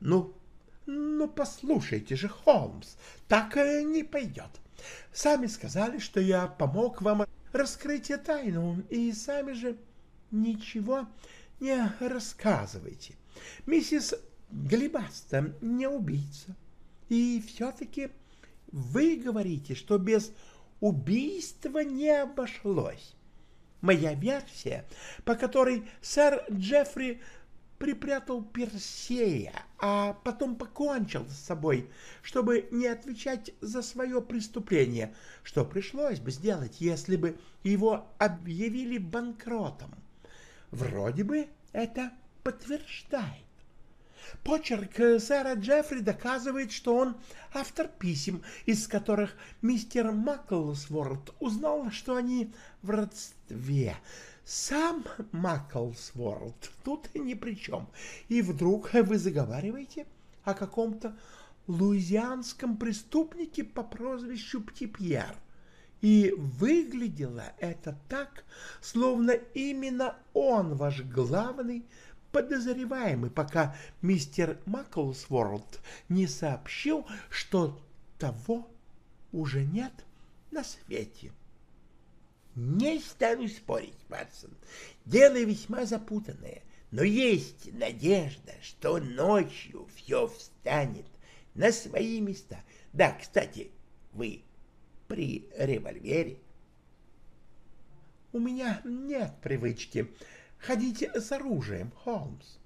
«Ну, ну, послушайте же, Холмс, так не пойдет. Сами сказали, что я помог вам раскрыть тайну, и сами же ничего не рассказывайте. Миссис Глибаста не убийца. И все-таки вы говорите, что без убийства не обошлось. Моя версия, по которой сэр Джеффри припрятал Персея, а потом покончил с собой, чтобы не отвечать за свое преступление, что пришлось бы сделать, если бы его объявили банкротом. Вроде бы это подтверждает. Почерк сэра Джеффри доказывает, что он автор писем, из которых мистер Маклсворт узнал, что они в родстве. Сам Маклсворт тут ни при чем. И вдруг вы заговариваете о каком-то луизианском преступнике по прозвищу Птипьер. И выглядело это так, словно именно он ваш главный подозреваемый, пока мистер Маклсворд не сообщил, что того уже нет на свете. Не стану спорить, Ватсон. Дело весьма запутанное, но есть надежда, что ночью все встанет на свои места. Да, кстати, вы при револьвере? У меня нет привычки ходите с оружием, Холмс.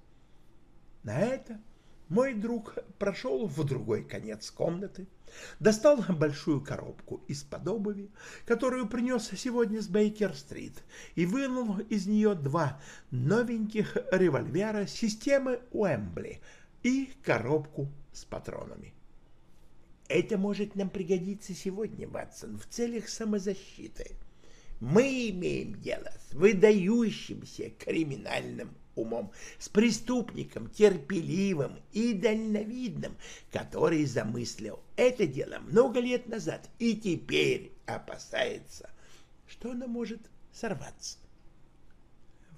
На это мой друг прошел в другой конец комнаты, достал большую коробку из-под обуви, которую принес сегодня с Бейкер-стрит, и вынул из нее два новеньких револьвера системы Уэмбли и коробку с патронами. Это может нам пригодиться сегодня, Ватсон, в целях самозащиты. Мы имеем дело с выдающимся криминальным умом, с преступником терпеливым и дальновидным, который замыслил это дело много лет назад и теперь опасается, что оно может сорваться.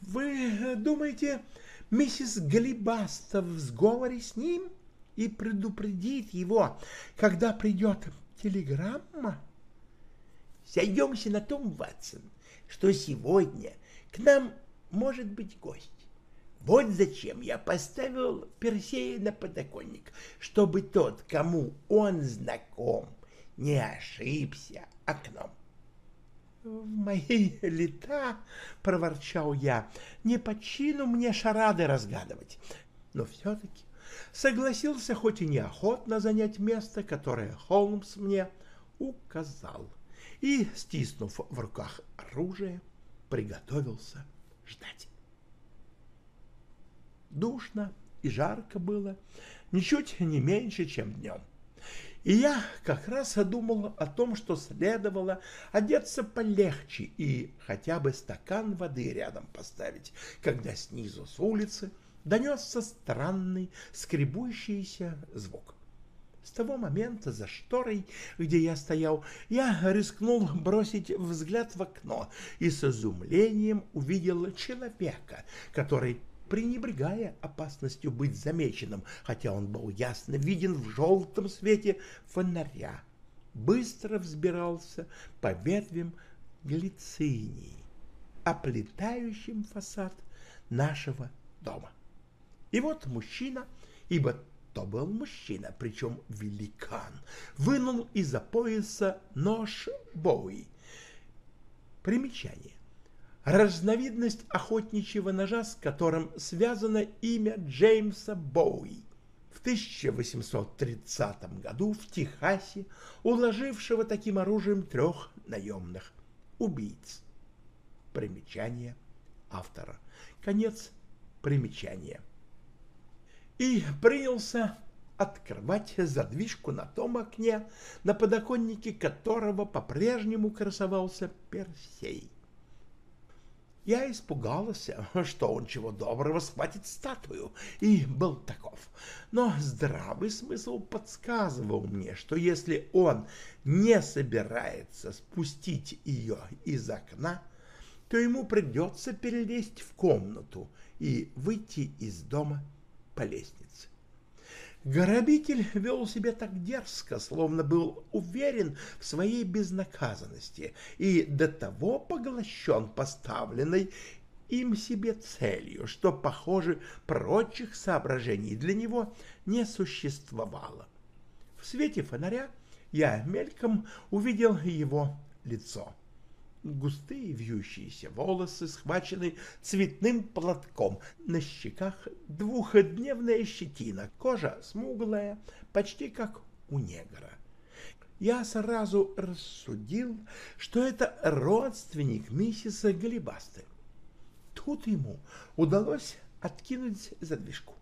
Вы думаете, миссис Галибаста в сговоре с ним и предупредит его, когда придет телеграмма? Сойдемся на том, Ватсон, что сегодня к нам может быть гость. Вот зачем я поставил Персея на подоконник, чтобы тот, кому он знаком, не ошибся окном. «В мои лета, — проворчал я, — не по чину мне шарады разгадывать, но все-таки согласился хоть и неохотно занять место, которое Холмс мне указал и, стиснув в руках оружие, приготовился ждать. Душно и жарко было, ничуть не меньше, чем днем. И я как раз думал о том, что следовало одеться полегче и хотя бы стакан воды рядом поставить, когда снизу с улицы донесся странный скребущийся звук. С того момента за шторой, где я стоял, я рискнул бросить взгляд в окно и с изумлением увидел человека, который, пренебрегая опасностью быть замеченным, хотя он был ясно виден в желтом свете фонаря, быстро взбирался по ветвям глицинии, оплетающим фасад нашего дома. И вот мужчина, ибо то был мужчина, причем великан, вынул из-за пояса нож Боуи. Примечание. Разновидность охотничьего ножа, с которым связано имя Джеймса Боуи. В 1830 году в Техасе уложившего таким оружием трех наемных убийц. Примечание автора. Конец примечания и принялся открывать задвижку на том окне, на подоконнике которого по-прежнему красовался Персей. Я испугался, что он чего доброго схватит статую, и был таков. Но здравый смысл подсказывал мне, что если он не собирается спустить ее из окна, то ему придется перелезть в комнату и выйти из дома по лестнице. Грабитель вел себя так дерзко, словно был уверен в своей безнаказанности и до того поглощен поставленной им себе целью, что, похоже, прочих соображений для него не существовало. В свете фонаря Я мельком увидел его лицо. Густые вьющиеся волосы схвачены цветным платком, на щеках двухдневная щетина, кожа смуглая, почти как у негра. Я сразу рассудил, что это родственник миссиса Галибасты. Тут ему удалось откинуть задвижку.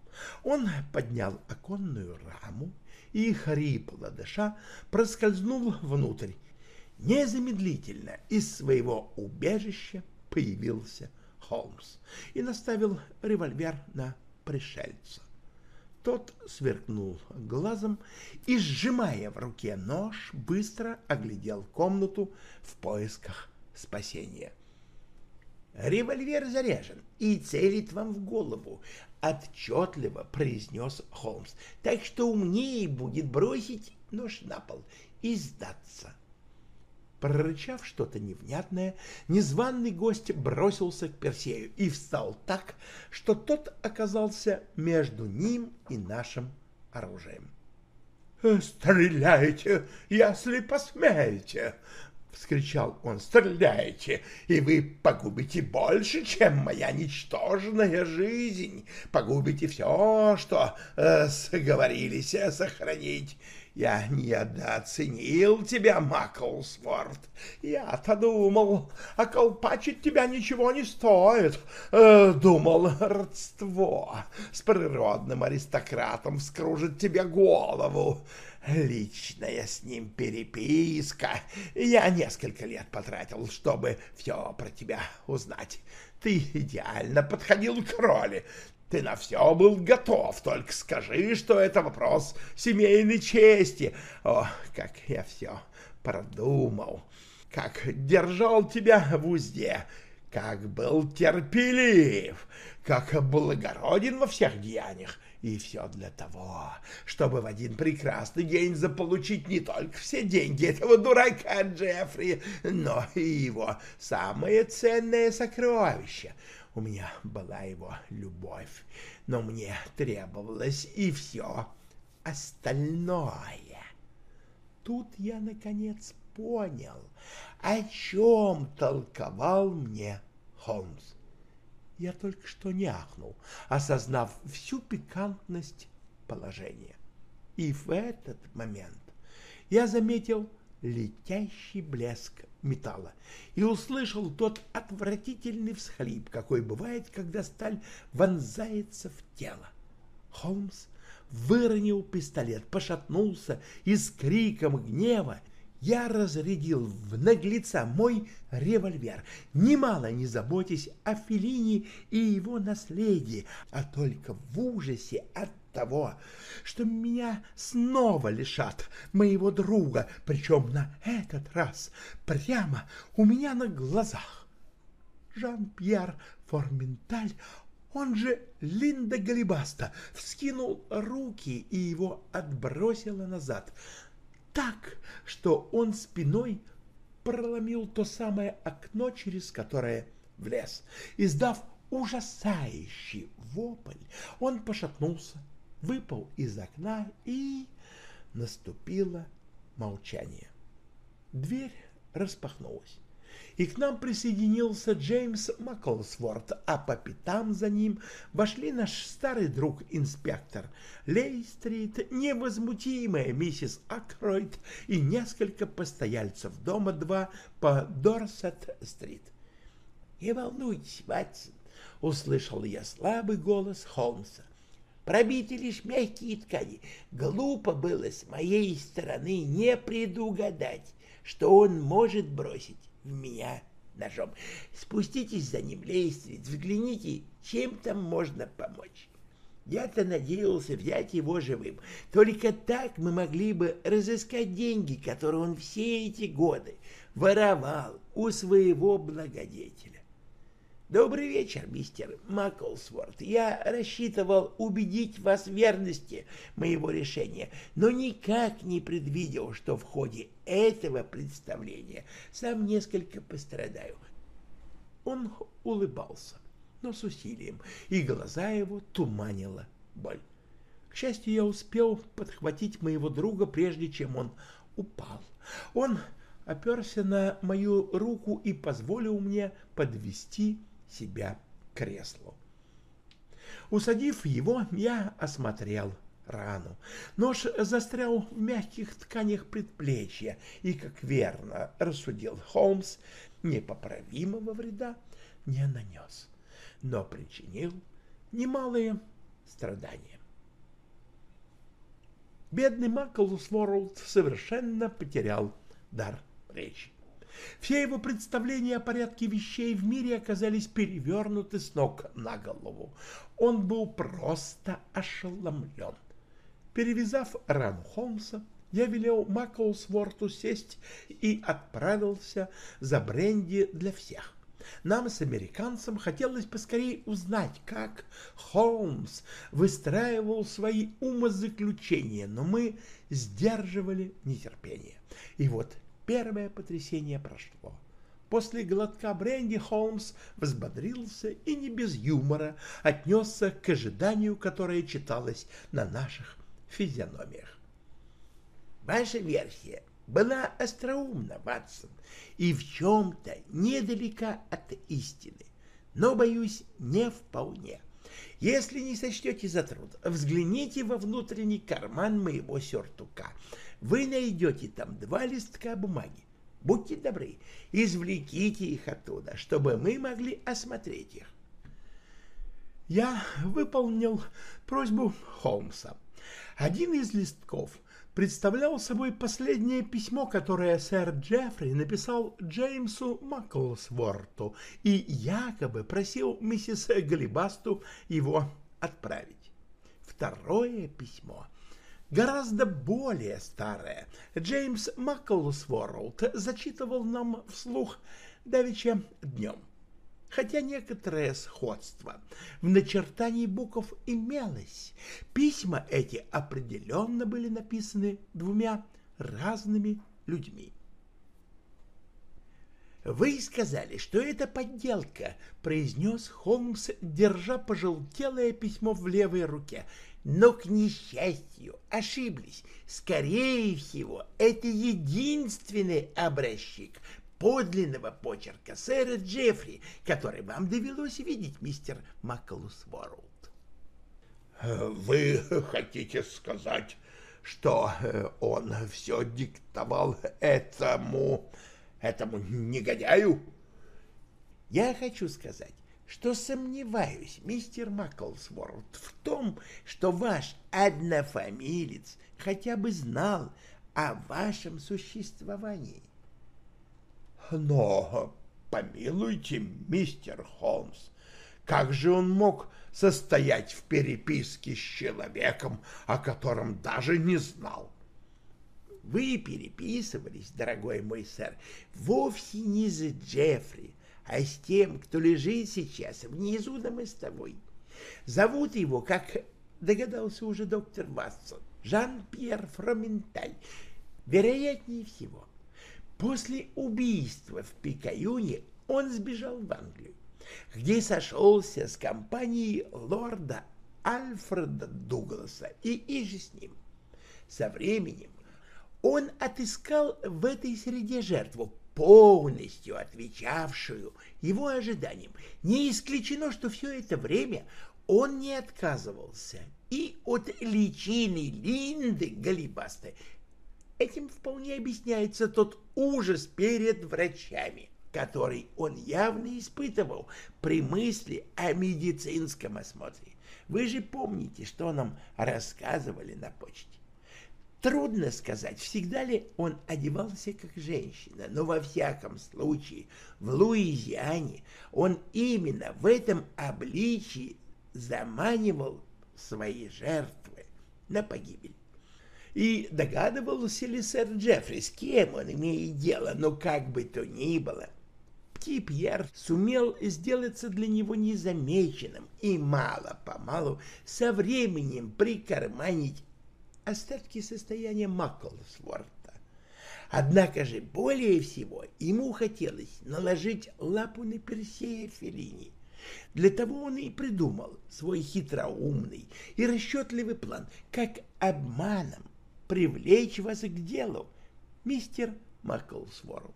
Он поднял оконную раму и, хрипло дыша, проскользнул внутрь. Незамедлительно из своего убежища появился Холмс и наставил револьвер на пришельца. Тот сверкнул глазом и, сжимая в руке нож, быстро оглядел комнату в поисках спасения. «Револьвер заряжен и целит вам в голову», — отчетливо произнес Холмс. «Так что умнее будет бросить нож на пол и сдаться». Прорычав что-то невнятное, незваный гость бросился к Персею и встал так, что тот оказался между ним и нашим оружием. «Стреляйте, если посмеете!» — вскричал он. «Стреляйте, и вы погубите больше, чем моя ничтожная жизнь. Погубите все, что э, сговорились сохранить. Я недооценил тебя, Маклсворт. Я-то думал, околпачить тебя ничего не стоит. Э, думал, родство с природным аристократом вскружит тебе голову. Личная с ним переписка. Я несколько лет потратил, чтобы все про тебя узнать. Ты идеально подходил к роли. Ты на все был готов, только скажи, что это вопрос семейной чести. О, как я все продумал, как держал тебя в узде, как был терпелив, как благороден во всех деяниях. И все для того, чтобы в один прекрасный день заполучить не только все деньги этого дурака Джеффри, но и его самое ценное сокровище — у меня была его любовь, но мне требовалось и все остальное. Тут я, наконец, понял, о чем толковал мне Холмс. Я только что не ахнул, осознав всю пикантность положения. И в этот момент я заметил летящий блеск металла и услышал тот отвратительный всхлип, какой бывает, когда сталь вонзается в тело. Холмс выронил пистолет, пошатнулся и с криком гнева я разрядил в наглеца мой револьвер, немало не заботясь о Фелине и его наследии, а только в ужасе от того, что меня снова лишат моего друга, причем на этот раз прямо у меня на глазах. Жан-Пьер Форменталь, он же Линда Галибаста, вскинул руки и его отбросило назад, так, что он спиной проломил то самое окно, через которое влез. Издав ужасающий вопль, он пошатнулся, выпал из окна и наступило молчание. Дверь распахнулась, и к нам присоединился Джеймс Маклсворт, а по пятам за ним вошли наш старый друг инспектор Лейстрит, невозмутимая миссис Акройд и несколько постояльцев дома 2 по Дорсет-стрит. «Не волнуйтесь, Ватсон», — услышал я слабый голос Холмса пробиты лишь мягкие ткани. Глупо было с моей стороны не предугадать, что он может бросить в меня ножом. Спуститесь за ним, Лейстрит, взгляните, чем там можно помочь. Я-то надеялся взять его живым. Только так мы могли бы разыскать деньги, которые он все эти годы воровал у своего благодетеля. Добрый вечер, мистер Маклсворт. Я рассчитывал убедить вас в верности моего решения, но никак не предвидел, что в ходе этого представления сам несколько пострадаю. Он улыбался, но с усилием, и глаза его туманила боль. К счастью, я успел подхватить моего друга, прежде чем он упал. Он оперся на мою руку и позволил мне подвести себя креслу. Усадив его, я осмотрел рану. Нож застрял в мягких тканях предплечья и, как верно рассудил Холмс, непоправимого вреда не нанес, но причинил немалые страдания. Бедный Маклсворлд совершенно потерял дар речи. Все его представления о порядке вещей в мире оказались перевернуты с ног на голову. Он был просто ошеломлен. Перевязав рану Холмса, я велел Маклсворту сесть и отправился за бренди для всех. Нам с американцем хотелось поскорее узнать, как Холмс выстраивал свои умозаключения, но мы сдерживали нетерпение. И вот первое потрясение прошло. После глотка бренди Холмс взбодрился и не без юмора отнесся к ожиданию, которое читалось на наших физиономиях. Ваша версия была остроумна, Ватсон, и в чем-то недалека от истины, но, боюсь, не вполне. Если не сочтете за труд, взгляните во внутренний карман моего сюртука. Вы найдете там два листка бумаги. Будьте добры, извлеките их оттуда, чтобы мы могли осмотреть их. Я выполнил просьбу Холмса. Один из листков представлял собой последнее письмо, которое сэр Джеффри написал Джеймсу Маклсворту и якобы просил миссис Галибасту его отправить. Второе письмо гораздо более старое. Джеймс Маклсворт зачитывал нам вслух давеча днем хотя некоторое сходство в начертании букв имелось. Письма эти определенно были написаны двумя разными людьми. «Вы сказали, что это подделка», — произнес Холмс, держа пожелтелое письмо в левой руке. «Но, к несчастью, ошиблись. Скорее всего, это единственный образчик, подлинного почерка сэра Джеффри, который вам довелось видеть, мистер Маклус Ворлд. Вы хотите сказать, что э, он все диктовал этому, этому негодяю? Я хочу сказать, что сомневаюсь, мистер Маклсворд, в том, что ваш однофамилец хотя бы знал о вашем существовании. Но, помилуйте, мистер Холмс, как же он мог состоять в переписке с человеком, о котором даже не знал? Вы переписывались, дорогой мой сэр, вовсе не за Джеффри, а с тем, кто лежит сейчас внизу на мостовой. Зовут его, как догадался уже доктор Ватсон, Жан-Пьер Фроменталь. Вероятнее всего, После убийства в Пикаюне он сбежал в Англию, где сошелся с компанией лорда Альфреда Дугласа и иже с ним. Со временем он отыскал в этой среде жертву, полностью отвечавшую его ожиданиям. Не исключено, что все это время он не отказывался и от личины Линды Галибасты, Этим вполне объясняется тот ужас перед врачами, который он явно испытывал при мысли о медицинском осмотре. Вы же помните, что нам рассказывали на почте. Трудно сказать, всегда ли он одевался как женщина, но во всяком случае в Луизиане он именно в этом обличии заманивал свои жертвы на погибель. И догадывался ли сэр Джеффри, с кем он имеет дело, но как бы то ни было, Пти Пьер сумел сделаться для него незамеченным и мало-помалу со временем прикарманить остатки состояния Маклсворта. Однако же более всего ему хотелось наложить лапу на Персея Феллини. Для того он и придумал свой хитроумный и расчетливый план, как обманом привлечь вас к делу, мистер Маклсворд.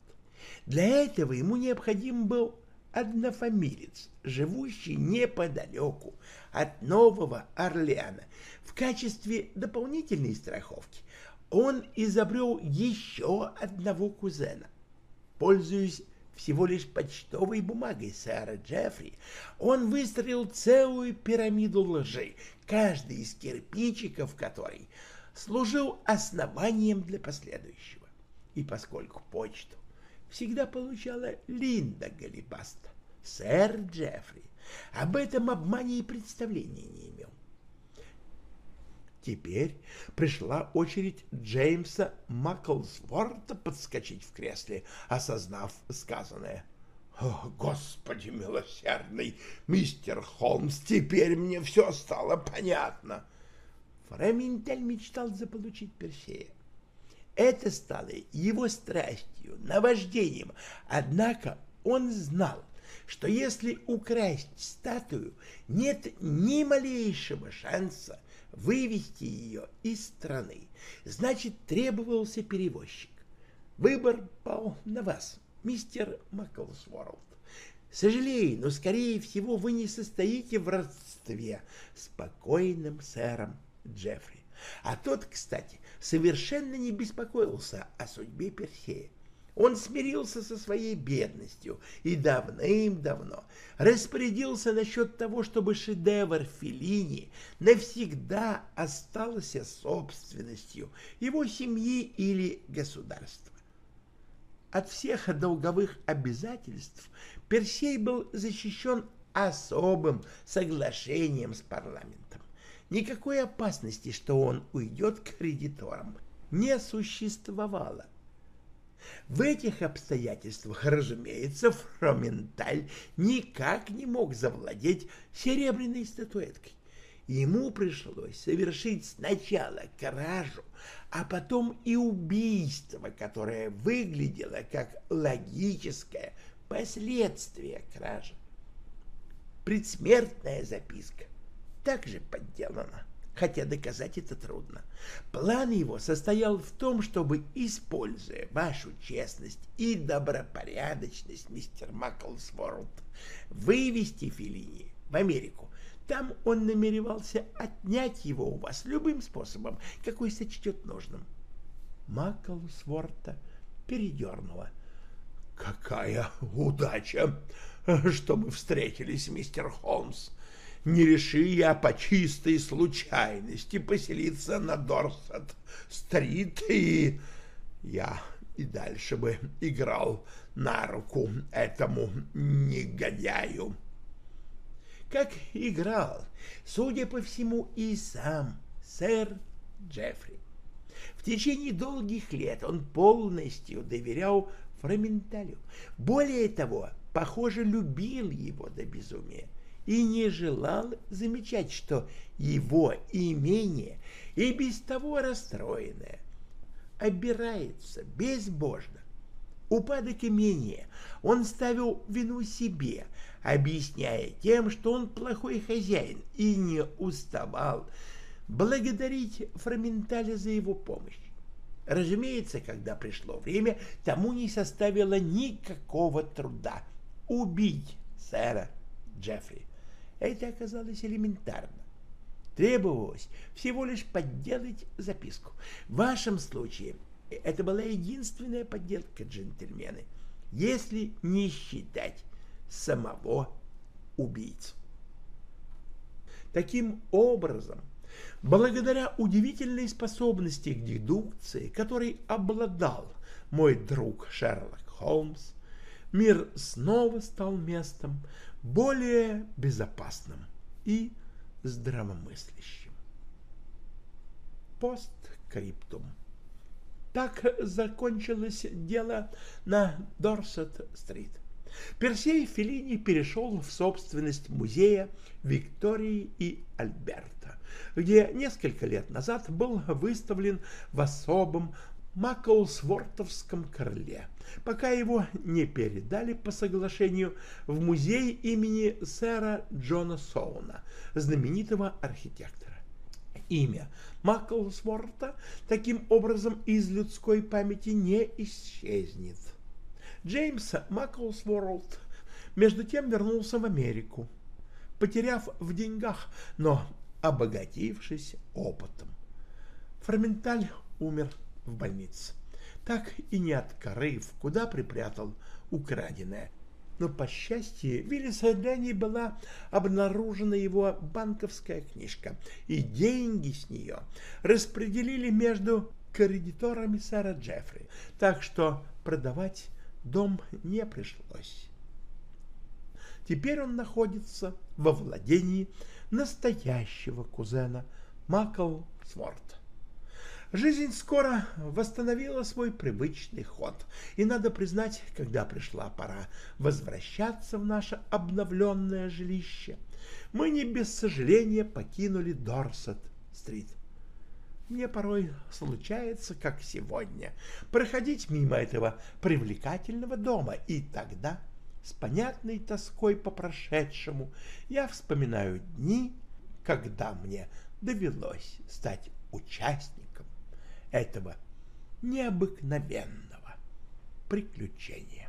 Для этого ему необходим был однофамилец, живущий неподалеку от Нового Орлеана. В качестве дополнительной страховки он изобрел еще одного кузена. Пользуясь всего лишь почтовой бумагой сэра Джеффри, он выстроил целую пирамиду лжи, каждый из кирпичиков которой служил основанием для последующего. И поскольку почту всегда получала Линда Галибаста, сэр Джеффри об этом обмане и представления не имел. Теперь пришла очередь Джеймса Маклсворта подскочить в кресле, осознав сказанное. «О, Господи милосердный, мистер Холмс, теперь мне все стало понятно!» Фрементель мечтал заполучить Персея. Это стало его страстью, наваждением, однако он знал, что если украсть статую, нет ни малейшего шанса вывести ее из страны. Значит, требовался перевозчик. Выбор пал на вас, мистер Маклсворлд. Сожалею, но, скорее всего, вы не состоите в родстве с покойным сэром Джеффри. А тот, кстати, совершенно не беспокоился о судьбе Персея. Он смирился со своей бедностью и давным-давно распорядился насчет того, чтобы шедевр Феллини навсегда остался собственностью его семьи или государства. От всех долговых обязательств Персей был защищен особым соглашением с парламентом. Никакой опасности, что он уйдет к кредиторам, не существовало. В этих обстоятельствах, разумеется, Фроменталь никак не мог завладеть серебряной статуэткой. Ему пришлось совершить сначала кражу, а потом и убийство, которое выглядело как логическое последствие кражи. Предсмертная записка также подделана хотя доказать это трудно. План его состоял в том, чтобы, используя вашу честность и добропорядочность, мистер Маклсворд, вывести Филини в Америку. Там он намеревался отнять его у вас любым способом, какой сочтет нужным. Маклсворта передернула. «Какая удача, что мы встретились, мистер Холмс!» Не реши я по чистой случайности поселиться на Дорсет-стрит, и я и дальше бы играл на руку этому негодяю. Как играл, судя по всему, и сам сэр Джеффри. В течение долгих лет он полностью доверял Фраменталю. Более того, похоже, любил его до безумия и не желал замечать, что его имение и без того расстроенное обирается безбожно. Упадок имения он ставил вину себе, объясняя тем, что он плохой хозяин и не уставал благодарить Фраменталя за его помощь. Разумеется, когда пришло время, тому не составило никакого труда убить сэра Джеффри. Это оказалось элементарно. Требовалось всего лишь подделать записку. В вашем случае это была единственная подделка, джентльмены, если не считать самого убийцу. Таким образом, благодаря удивительной способности к дедукции, которой обладал мой друг Шерлок Холмс, мир снова стал местом, более безопасным и здравомыслящим. Посткриптум. Так закончилось дело на Дорсет-стрит. Персей Феллини перешел в собственность музея Виктории и Альберта, где несколько лет назад был выставлен в особом Маклсвортовском крыле, пока его не передали по соглашению в музей имени сэра Джона Соуна, знаменитого архитектора. Имя Маклсворта таким образом из людской памяти не исчезнет. Джеймс Маклсворт между тем вернулся в Америку, потеряв в деньгах, но обогатившись опытом. Ферменталь умер в больнице, так и не открыв, куда припрятал украденное. Но, по счастью, Виллиса Дэнни была обнаружена его банковская книжка, и деньги с нее распределили между кредиторами сэра Джеффри, так что продавать дом не пришлось. Теперь он находится во владении настоящего кузена Макл Сворта. Жизнь скоро восстановила свой привычный ход, и, надо признать, когда пришла пора возвращаться в наше обновленное жилище, мы не без сожаления покинули Дорсет-стрит. Мне порой случается, как сегодня, проходить мимо этого привлекательного дома, и тогда, с понятной тоской по прошедшему, я вспоминаю дни, когда мне довелось стать участником этого необыкновенного приключения.